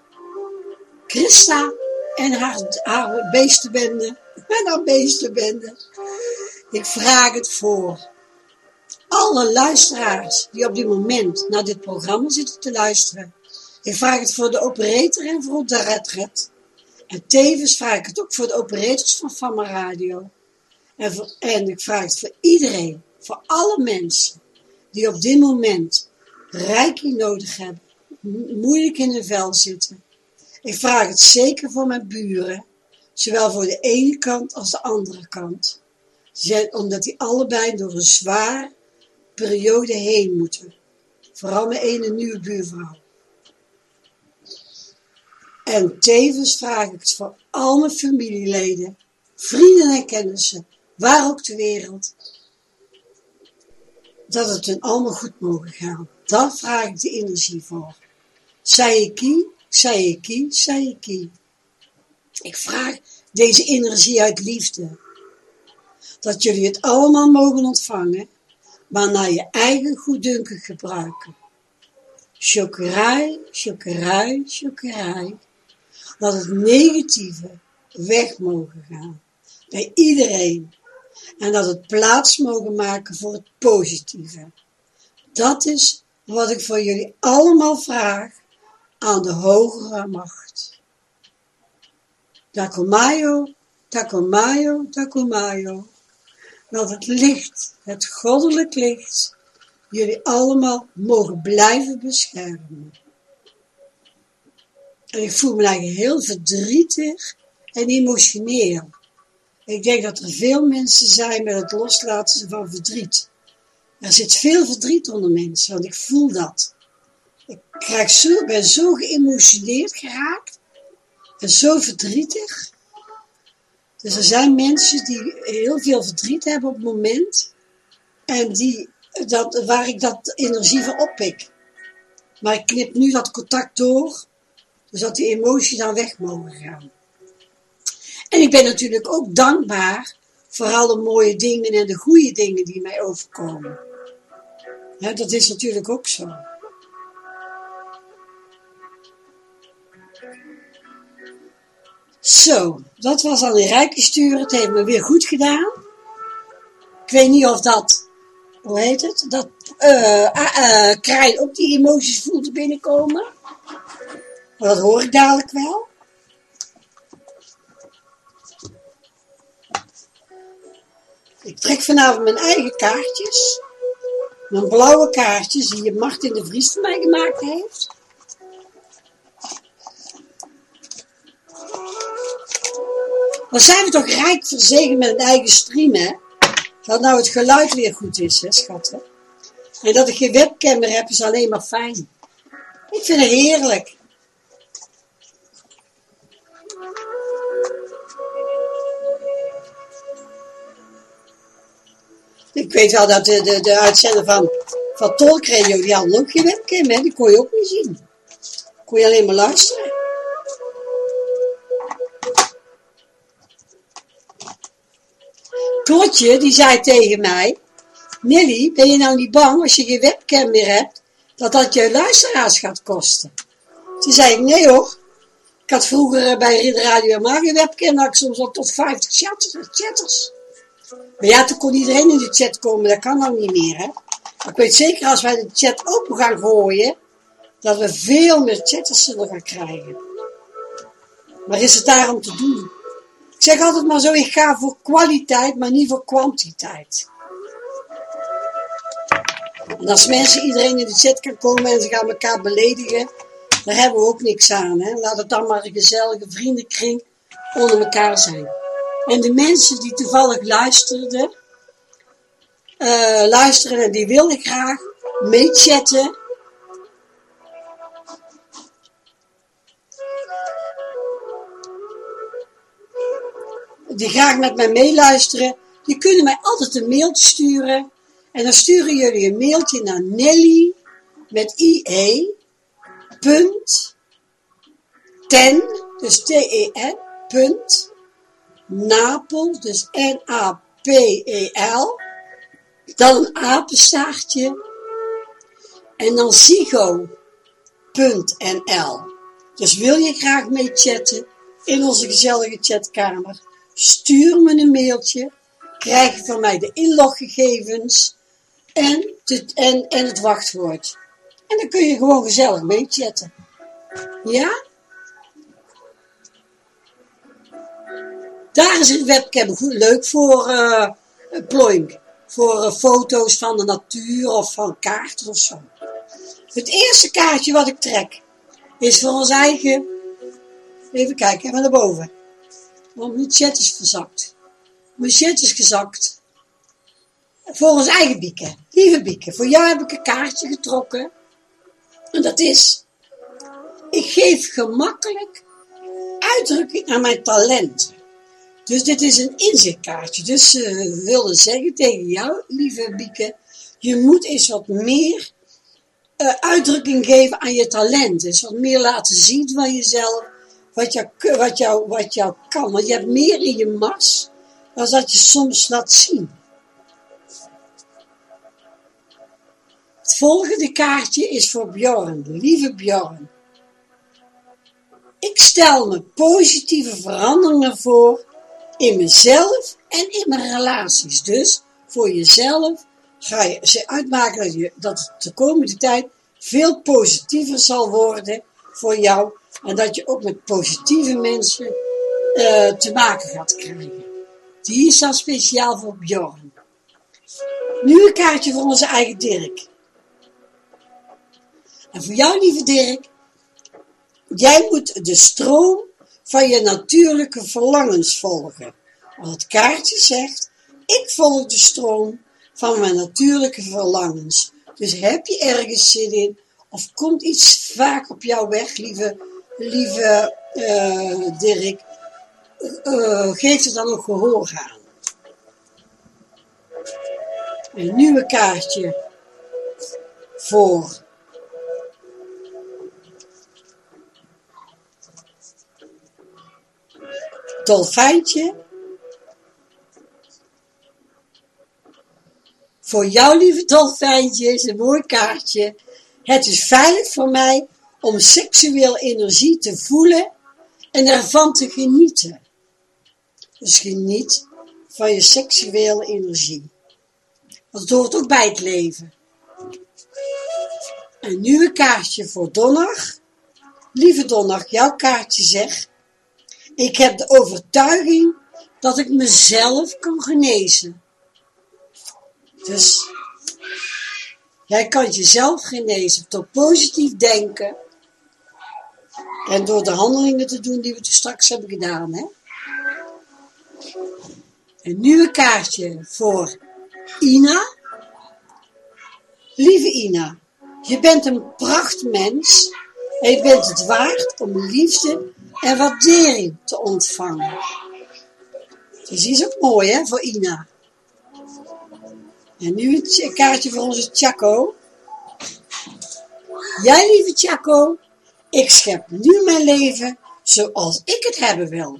Christa en haar, haar beestenbende. En haar beestenbende. Ik vraag het voor alle luisteraars die op dit moment naar dit programma zitten te luisteren. Ik vraag het voor de operator en voor de. En tevens vraag ik het ook voor de operators van Fama Radio. En, ik vraag het voor iedereen, voor alle mensen die op dit moment rijking nodig hebben, moeilijk in hun vel zitten. Ik vraag het zeker voor mijn buren, zowel voor de ene kant als de andere kant. Omdat die allebei door een zwaar periode heen moeten. Vooral mijn ene nieuwe buurvrouw. En tevens vraag ik het voor al mijn familieleden, vrienden en kennissen, waar ook ter wereld, dat het hun allemaal goed mogen gaan. Daar vraag ik de energie voor. Saiki, Saiki, Saiki. Ik vraag deze energie uit liefde. Dat jullie het allemaal mogen ontvangen, maar naar je eigen goeddunken gebruiken. Chokerij, chokerij, chokerij dat het negatieve weg mogen gaan. Bij iedereen. En dat het plaats mogen maken voor het positieve. Dat is wat ik voor jullie allemaal vraag aan de hogere macht. Takomayo, Takomayo, Takomayo. Dat het licht, het goddelijk licht, jullie allemaal mogen blijven beschermen. Ik voel me eigenlijk heel verdrietig en emotioneel. Ik denk dat er veel mensen zijn met het loslaten van verdriet. Er zit veel verdriet onder mensen, want ik voel dat. Ik krijg zo, ben zo geëmotioneerd geraakt en zo verdrietig. Dus er zijn mensen die heel veel verdriet hebben op het moment en die, dat, waar ik dat energie van oppik. Maar ik knip nu dat contact door dus dat die emotie dan weg mogen gaan. En ik ben natuurlijk ook dankbaar voor alle mooie dingen en de goede dingen die mij overkomen. Ja, dat is natuurlijk ook zo. Zo, dat was al een rijke sturen. Het heeft me weer goed gedaan. Ik weet niet of dat, hoe heet het, dat uh, Krijn ook die emoties voelde binnenkomen. Dat hoor ik dadelijk wel. Ik trek vanavond mijn eigen kaartjes. Mijn blauwe kaartjes die Martin de Vries voor mij gemaakt heeft. Dan zijn we toch rijk verzegend met een eigen stream, hè? Dat nou het geluid weer goed is, hè, schatten. En dat ik geen webcam heb, is alleen maar fijn. Ik vind het heerlijk. Ik weet wel dat de, de, de uitzender van, van Tolkradio, die hadden ook geen webcam, hè? die kon je ook niet zien. Kon je alleen maar luisteren. Klotje, die zei tegen mij, Nelly, ben je nou niet bang als je geen webcam meer hebt, dat dat je luisteraars gaat kosten? Toen zei ik, nee hoor. Ik had vroeger bij Radio een webcam, had ik soms al tot 50 chatters. Maar ja, toen kon iedereen in de chat komen, dat kan nou niet meer, hè. Maar ik weet zeker, als wij de chat open gaan gooien, dat we veel meer chatters zullen gaan krijgen. Maar is het daarom te doen? Ik zeg altijd maar zo, ik ga voor kwaliteit, maar niet voor kwantiteit. En als mensen, iedereen in de chat kan komen en ze gaan elkaar beledigen, daar hebben we ook niks aan. Hè? Laat het dan maar een gezellige vriendenkring onder elkaar zijn. En de mensen die toevallig luisterden, uh, luisteren en die wilden graag meechatten. Die graag met mij meeluisteren, die kunnen mij altijd een mailtje sturen. En dan sturen jullie een mailtje naar Nelly met IE punt ten, dus T-E-N, punt Napel, dus N-A-P-E-L, dan een apenstaartje en dan zigo.nl. Dus wil je graag mee chatten in onze gezellige chatkamer, stuur me een mailtje, krijg van mij de inloggegevens en, en, en het wachtwoord. En dan kun je gewoon gezellig mee chatten. Ja? Daar is een webcam goed, leuk voor uh, plooiing. Voor uh, foto's van de natuur of van kaarten of zo. Het eerste kaartje wat ik trek is voor ons eigen. Even kijken, even naar boven. Want mijn chat is verzakt. Mijn chat is gezakt. Voor ons eigen Bieke. Lieve Bieke, voor jou heb ik een kaartje getrokken. En dat is. Ik geef gemakkelijk uitdrukking aan mijn talenten. Dus dit is een inzichtkaartje. Dus ze uh, zeggen tegen jou, lieve Bieke, je moet eens wat meer uh, uitdrukking geven aan je talent. Dus wat meer laten zien van jezelf, wat jou, wat, jou, wat jou kan. Want je hebt meer in je mars dan dat je soms laat zien. Het volgende kaartje is voor Bjorn, lieve Bjorn. Ik stel me positieve veranderingen voor in mezelf en in mijn relaties. Dus voor jezelf ga je uitmaken dat, je, dat het de komende tijd veel positiever zal worden voor jou en dat je ook met positieve mensen uh, te maken gaat krijgen. Die is dan speciaal voor Bjorn. Nu een kaartje voor onze eigen Dirk. En voor jou, lieve Dirk, jij moet de stroom van je natuurlijke verlangens volgen. Want het kaartje zegt, ik volg de stroom van mijn natuurlijke verlangens. Dus heb je ergens zin in, of komt iets vaak op jou weg, lieve, lieve uh, Dirk, uh, geef er dan ook gehoor aan. Een nieuwe kaartje voor dolfijntje. Voor jou, lieve dolfijntje, is een mooi kaartje. Het is veilig voor mij om seksueel energie te voelen en ervan te genieten. Dus geniet van je seksuele energie. Het hoort ook bij het leven. Een nieuwe kaartje voor Donner. Lieve Donner, jouw kaartje zegt, ik heb de overtuiging dat ik mezelf kan genezen. Dus jij kan jezelf genezen door positief denken en door de handelingen te doen die we straks hebben gedaan. Hè? Een nieuwe kaartje voor Ina. Lieve Ina, je bent een prachtmens en je bent het waard om liefde en waardering te ontvangen. Dus die is ook mooi hè, voor Ina. En nu een kaartje voor onze Chaco. Jij lieve Chaco, ik schep nu mijn leven zoals ik het hebben wil.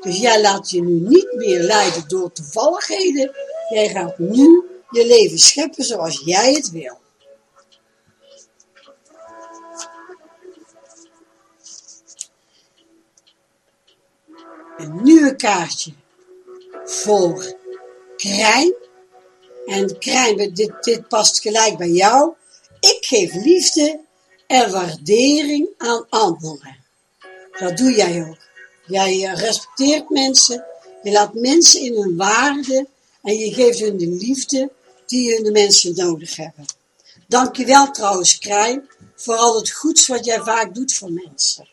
Dus jij laat je nu niet meer leiden door toevalligheden. Jij gaat nu je leven scheppen zoals jij het wil. Een nieuwe kaartje voor Krijn. En Krijn, dit, dit past gelijk bij jou. Ik geef liefde en waardering aan anderen. Dat doe jij ook. Jij respecteert mensen, je laat mensen in hun waarde en je geeft hun de liefde die hun de mensen nodig hebben. Dankjewel trouwens, Krijn, voor al het goeds wat jij vaak doet voor mensen.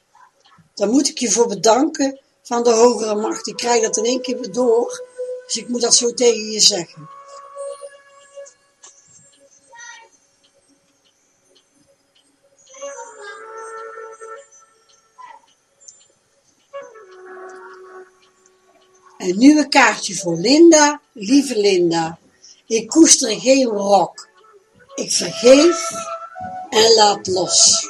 Daar moet ik je voor bedanken van de hogere macht. Ik krijg dat in één keer weer door, dus ik moet dat zo tegen je zeggen. Een nieuwe kaartje voor Linda. Lieve Linda, ik koester geen rok. Ik vergeef en laat los.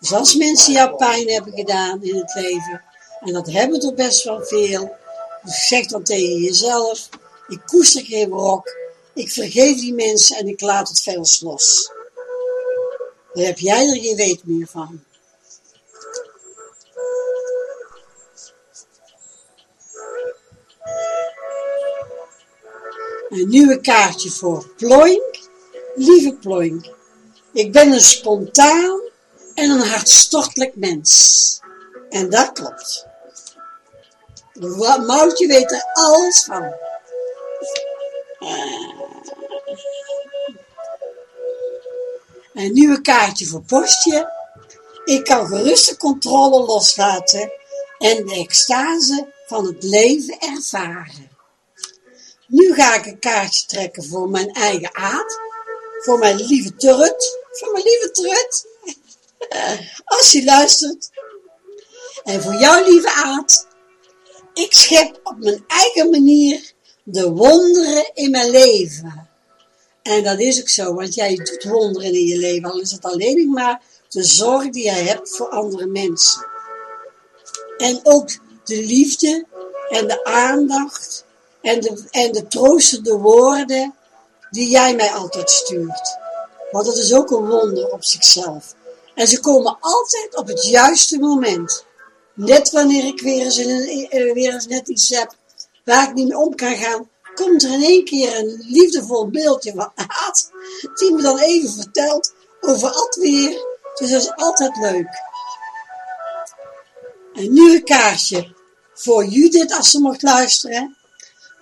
Dus mensen jou pijn hebben gedaan in het leven, en dat hebben er best wel veel, dus zeg dan tegen jezelf, ik koester geen rok. Ik vergeef die mensen en ik laat het veel los. Dan heb jij er geen weet meer van. Een nieuwe kaartje voor Ploink. Lieve Ploink, ik ben een spontaan en een hartstochtelijk mens. En dat klopt. Moutje weet er alles van. Een nieuwe kaartje voor Postje. Ik kan gerust de controle loslaten en de extase van het leven ervaren. Nu ga ik een kaartje trekken voor mijn eigen aard. Voor mijn lieve Turret. Voor mijn lieve Turret. Als je luistert. En voor jouw lieve aard. Ik schep op mijn eigen manier de wonderen in mijn leven. En dat is ook zo, want jij doet wonderen in je leven. Al is het alleen maar de zorg die jij hebt voor andere mensen. En ook de liefde en de aandacht en de, en de troostende woorden die jij mij altijd stuurt. Want dat is ook een wonder op zichzelf. En ze komen altijd op het juiste moment. Net wanneer ik weer eens, een, eh, weer eens net iets heb waar ik niet mee om kan gaan, komt er in één keer een liefdevol beeldje van haat, die me dan even vertelt over het weer. Dus dat is altijd leuk. Een nieuwe kaartje voor Judith als ze mocht luisteren.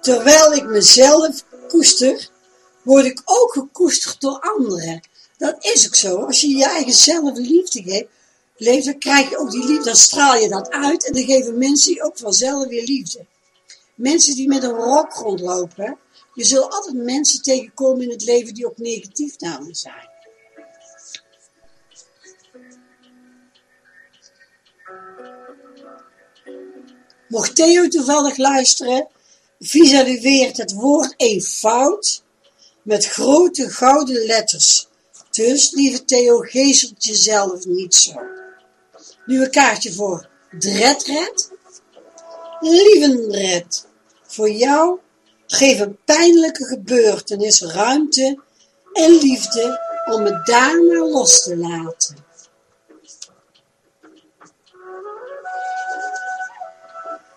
Terwijl ik mezelf koester, word ik ook gekoesterd door anderen. Dat is ook zo. Als je je eigen zelf liefde geeft, leeft, dan krijg je ook die liefde, dan straal je dat uit en dan geven mensen je ook vanzelf weer liefde. Mensen die met een rok rondlopen, je zult altijd mensen tegenkomen in het leven die ook negatief naar zijn. Mocht Theo toevallig luisteren, visualiseert het woord eenvoud met grote gouden letters. Dus, lieve Theo, geestelt jezelf niet zo. Nu een kaartje voor Dredred. Lievenred, voor jou geef een pijnlijke gebeurtenis ruimte en liefde om het daarna los te laten.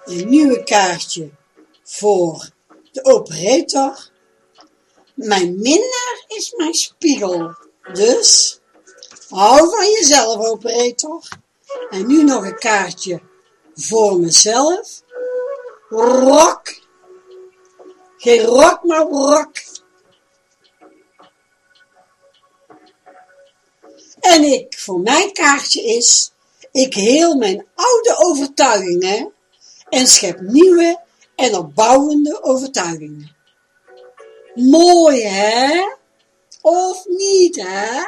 een nieuwe kaartje voor de operator. Mijn minnaar is mijn spiegel. Dus, hou van jezelf, operator. En nu nog een kaartje voor mezelf. Rock. Geen rock, maar rock. En ik, voor mijn kaartje is, ik heel mijn oude overtuigingen en schep nieuwe en opbouwende overtuigingen. Mooi, hè? Of niet, hè?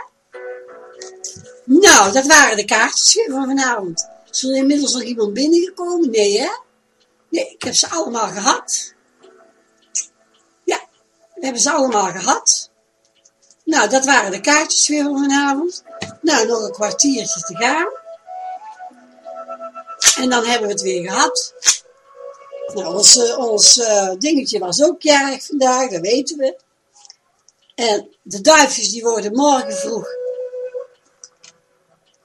Nou, dat waren de kaartjes weer van vanavond. Is er inmiddels nog iemand binnengekomen? Nee, hè? Nee, ik heb ze allemaal gehad. Ja, we hebben ze allemaal gehad. Nou, dat waren de kaartjes weer van vanavond. Nou, nog een kwartiertje te gaan. En dan hebben we het weer gehad. Nou, ons, eh, ons eh, dingetje was ook jarig vandaag, dat weten we. En de duifjes die worden morgen vroeg,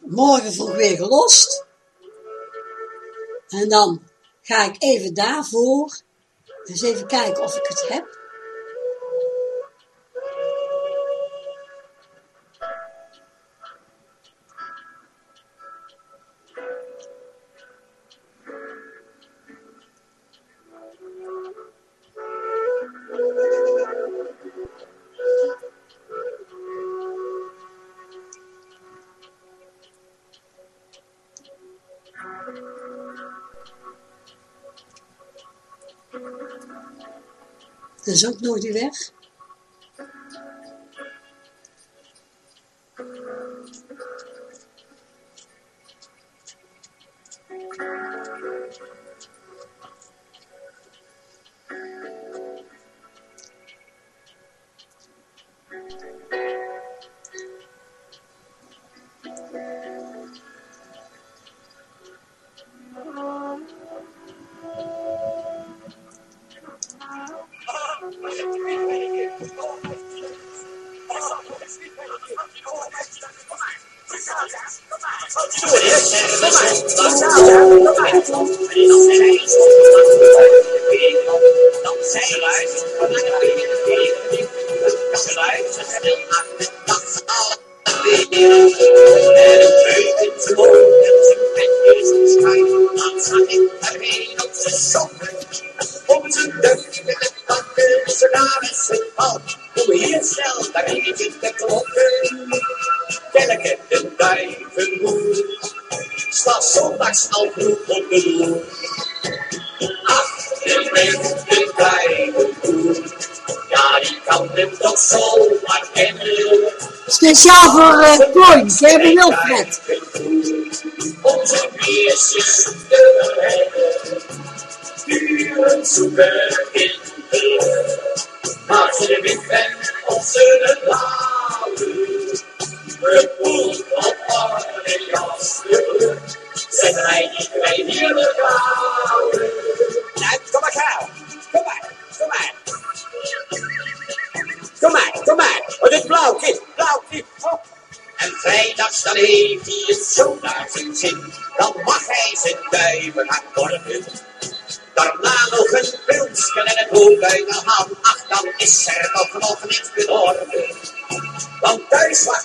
morgen vroeg weer gelost. En dan ga ik even daarvoor eens even kijken of ik het heb. Is ook nooit weer weg. Speciaal voor uh, ze hebben Wilfred.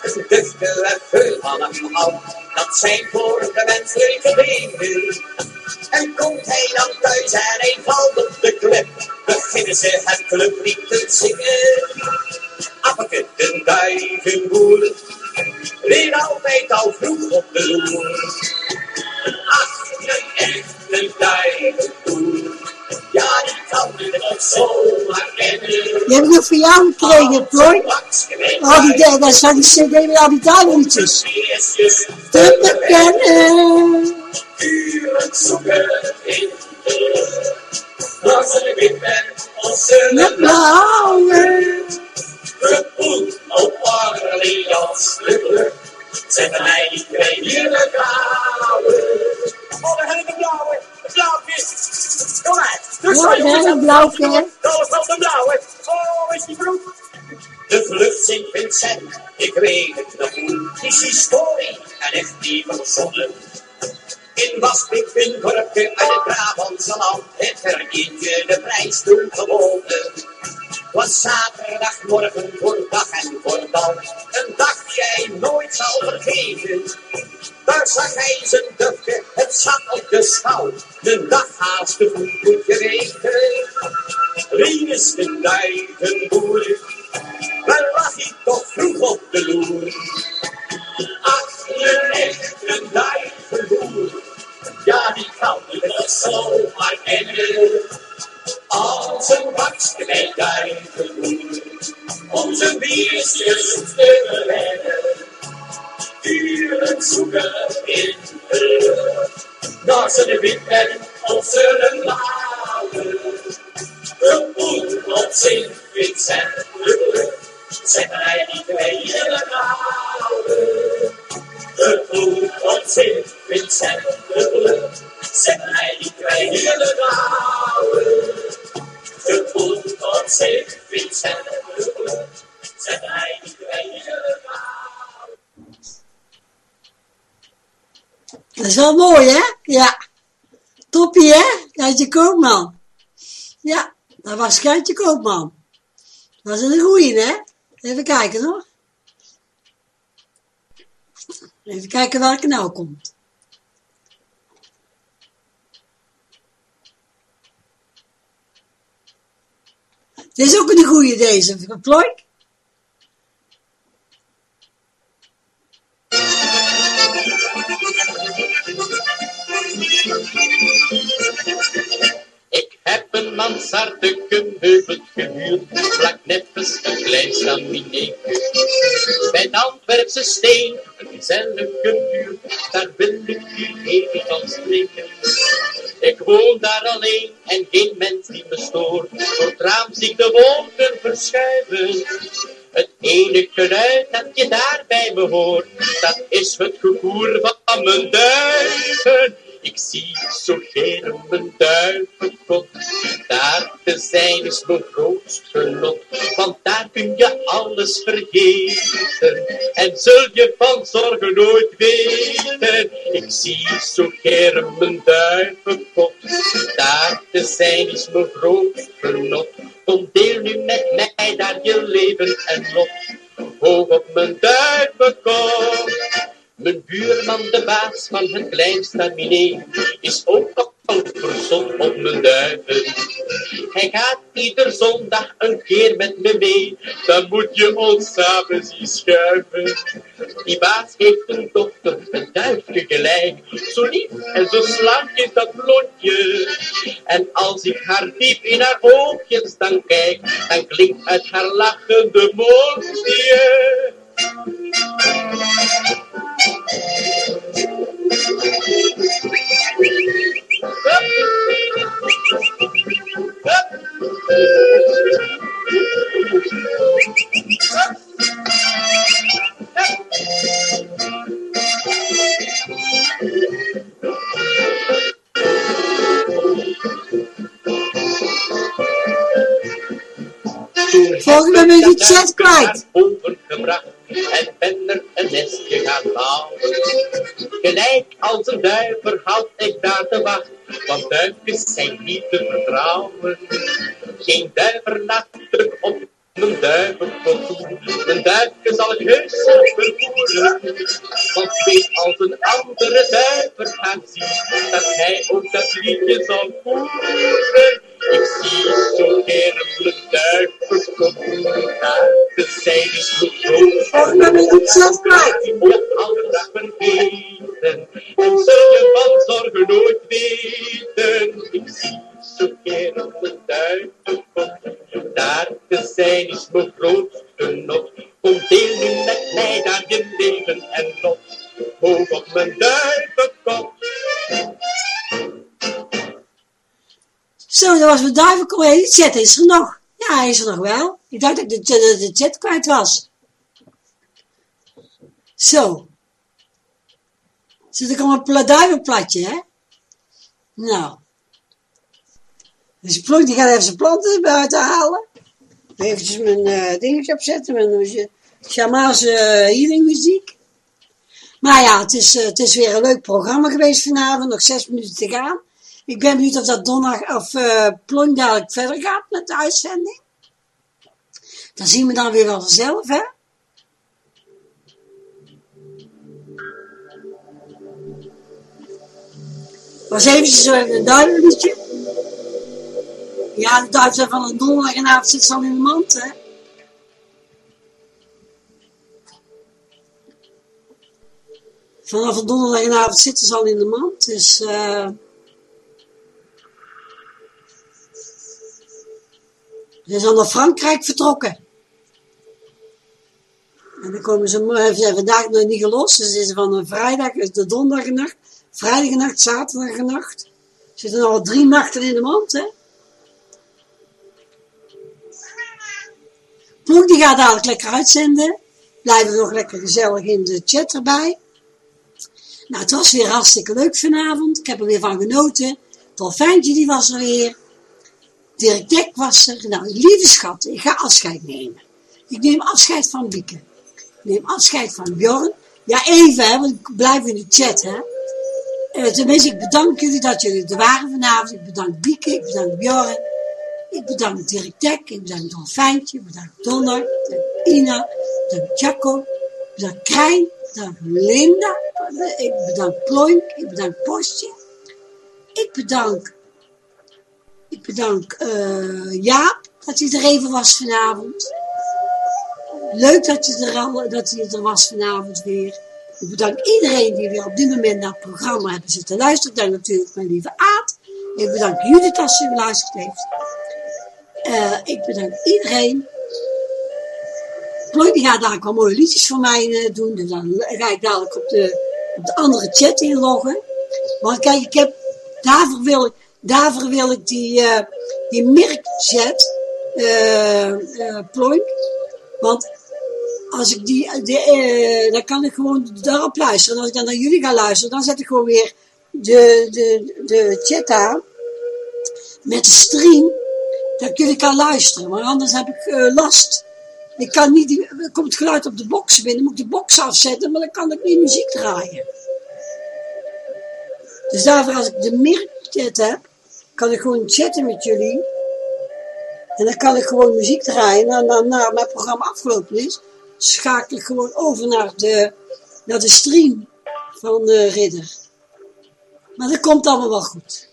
En veel van hem al. Dat zijn voor de menselijke leven. En komt hij dan thuis en hij valt op de club, beginnen ze het clublied te zingen. Appeke, de duivenboer, leer altijd al vroeg op de loer. Ach, een echte duivenboer, ja die kan het ook zomaar kennen. Die heb ik nog voor jou gekregen, Koin. Al die, dat is al die cd met al die duiveltjes. Te bekennen. Uren zoeken in de lucht, maar ze wippen op zijn Met blauwe. gepoeld op Orleans de lucht. Zetten mij die twee heerlijk houden. Oh, daar heb ik de blauwe, blauwkist. Kom maar, dus hè, een. Dat was de blauwe. Oh, is die broek. De vlucht Sint Vincent, ik weet het nog goed, is historie en echt niet verzonnen. In Waspik, een dorpje uit het Brabantse land, het verdient de prijs toen gewonnen. Het was zaterdagmorgen voor dag en voor dag, een dag die hij nooit zal vergeten. Daar zag hij zijn dufje, het zat op de schouw, de dag haast te goed moet je weten. Rinus de duivenboer, waar lag hij toch vroeg op de loer? Ach, een echte duivenboer, ja die kan je wel zomaar kennen. Als een bakje bij duivenboer, om zijn biertjes te redden. Uren zoeken in de naar zijn winden of zijn malen. Gevoel op zijn Vincent de lucht, zetten hij die twee illegale. Gevoel op zijn Vincent de lucht, zetten hij die twee illegale. Gevoel op zijn de zetten hij die twee illegale. Dat is wel mooi, hè? Ja. Toppie, hè? Geintje Koopman. Ja, dat was Geintje Koopman. Dat is een goeie, hè? Even kijken, hoor. Even kijken welke nou komt. Dit is ook een goeie, deze. Ploik. Heb een mansardige meubel gehuurd, vlak nevens een klein stamineetje. Bij de Antwerpse steen, een gezellige buurt, daar wil ik u even van spreken. Ik woon daar alleen en geen mens die me stoort, door het raam ik de wolken verschuiven. Het enige geluid dat je daar bij me hoort, dat is het gekoer van mijn duiven. Ik zie zo geen mijn. Daar te zijn is mijn grootst genot, want daar kun je alles vergeten. En zul je van zorgen nooit weten. Ik zie zo geen mijn. Daar te zijn is mijn grootst genot. Kom deel nu met mij daar je leven en lot. Hoog op mijn duivenkop. Mijn buurman, de baas van het kleinste mine, is ook nog verzon op mijn duiven. Hij gaat ieder zondag een keer met me mee, dan moet je ons samen zien schuiven. Die baas heeft een dochter, een duifje gelijk, zo lief en zo slank is dat blondje. En als ik haar diep in haar oogjes dan kijk, dan klinkt uit haar lachende mondje. Volgende ben je chat kwijt. overgebracht en ben er een nestje gaan bouwen. Gelijk als een duiver houd ik daar te wachten, want duifjes zijn niet te vertrouwen. Geen duiver nachter op mijn duivenkot. Mijn duifje zal ik heus zo vervoeren, want weet als een andere duiver gaan zien, dat hij ook dat liedje zal voeren. Ik zie zo gerne mijn duivenkot, daar te zijn is mijn groot. Volgende ben je chat kwijt. Je alles vergeten en zul je van zorgen nooit weten. Ik zie gerne mijn duivenkot, daar te zijn is mijn grootste genot. Kom deel nu met mij daar je leven en lot, hoog op mijn duivenkot. Zo, dat was mijn duivenkool. Hey, de chat is er nog. Ja, hij is er nog wel. Ik dacht dat de, de, de chat kwijt was. Zo. Zit ik op een pla- duivenplatje, hè? Nou. Dus Plonk die gaat even zijn planten buiten halen. Eventjes mijn eh dingetje opzetten, uh, Shama's uh, healing muziek. Maar ja, het is, eh, het is weer een leuk programma geweest vanavond. Nog zes minuten te gaan. Ik ben benieuwd of dat donderdag of eh plonk dadelijk verder gaat met de uitzending. Dan zien we dan weer wel vanzelf, hè? Was eventjes zo even een duivenliedje. Ja, de duiven zijn van een donderdag en avond ze al in de mand, hè? Vanaf donderdag en avond zitten ze al in de mand, dus... eh Ze zijn al naar Frankrijk vertrokken. En dan komen ze, vandaag nog niet gelost. Dus is van een vrijdag, dus de donderdagnacht, vrijdagnacht, zaterdagnacht. Zitten al drie nachten in de mand, hè. Die gaat dadelijk lekker uitzenden. Blijven nog lekker gezellig in de chat erbij. Nou, het was weer hartstikke leuk vanavond. Ik heb er weer van genoten. Dolfijntje die was er weer. Dirk Dek was er. Nou, lieve schat, ik ga afscheid nemen. Ik neem afscheid van Bieke. Ik neem afscheid van Bjorn. Ja, even, hè, want ik blijf in de chat, hè. Eh, tenminste, ik bedank jullie dat jullie er waren vanavond. Ik bedank Bieke, ik bedank Bjorn. Ik bedank Dirk Dek, ik bedank Dolfijntje, ik bedank Donner, ik bedank Ina, ik bedank Jacco, ik bedank Krijn, ik bedank Linda, ik bedank Ploink, ik bedank Postje. Ik bedank ik bedank eh, Jaap dat hij er even was vanavond. Leuk dat, je er al, dat hij er was vanavond weer. Ik bedank iedereen die weer op dit moment naar het programma hebben zitten luisteren. Ik natuurlijk mijn lieve Aad. Ik bedank Judith als ze geluisterd heeft. Eh, ik bedank iedereen. Ploy die gaat dadelijk wel mooie liedjes voor mij eh, doen. Dus dan ga ik dadelijk op de, op de andere chat inloggen. Want kijk, ik heb, daarvoor wil ik, daarvoor wil ik die, eh die Mirk-chat, Ploink. Want als ik die, dan kan ik gewoon daarop luisteren. En als ik dan naar jullie ga luisteren, dan zet ik gewoon weer de, de, de chat aan. Met de stream. Dat jullie kan luisteren. Maar anders heb ik eh, last. Ik kan niet, er komt geluid op de box binnen. moet ik de box afzetten, maar dan kan ik niet muziek draaien. Dus daarvoor als ik de Mirk-chat heb, kan ik gewoon chatten met jullie. En dan kan ik gewoon muziek draaien. En dan, na mijn programma afgelopen is, schakel ik gewoon over naar de, naar de stream van de Ridder. Maar dat komt allemaal wel goed.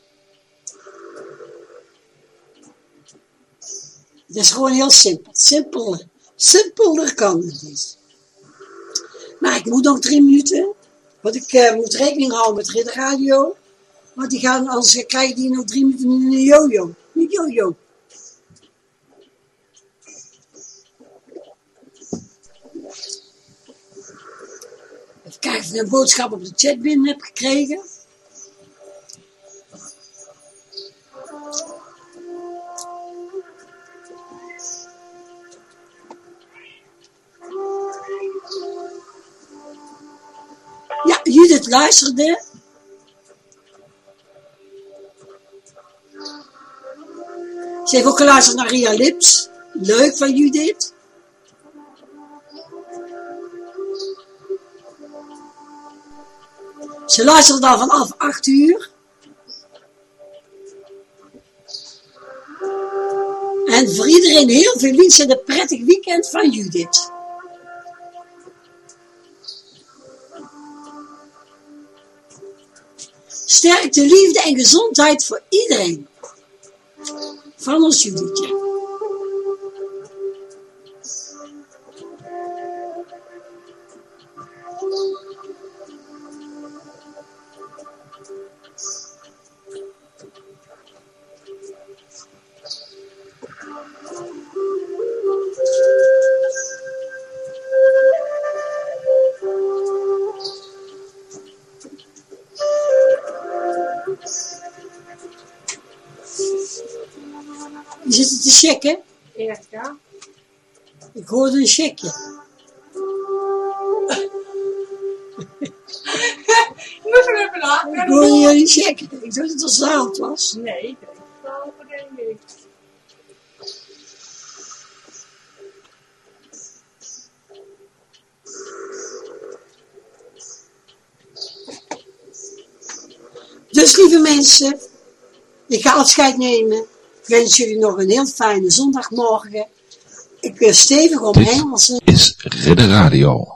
Het is gewoon heel simpel. Simpeler. Simpeler kan het niet. Maar ik moet nog drie minuten. Want ik eh, moet rekening houden met Ridder Radio. Want die gaan, anders krijgen die nog drie minuten in een jojo. Niet jojo. Even kijken of ik een boodschap op de chat binnen heb gekregen. Judith luisterde. Ze heeft ook geluisterd naar Ria Lips. Leuk van Judith. Ze luisterde dan vanaf 8 uur. En voor iedereen heel veel liefs en een prettig weekend van Judith. Sterkte, liefde en gezondheid voor iedereen. Van ons Judithje. check, ja. Ik hoorde een checkje. ik moest er even lachen. Ik hoorde een check. Ik dacht dat het een zaal was. Nee, ik denk ik niet. Dus lieve mensen, ik ga afscheid nemen. Ik wens jullie nog een heel fijne zondagmorgen. Ik ben stevig omhelzen. Is Ridder Radio.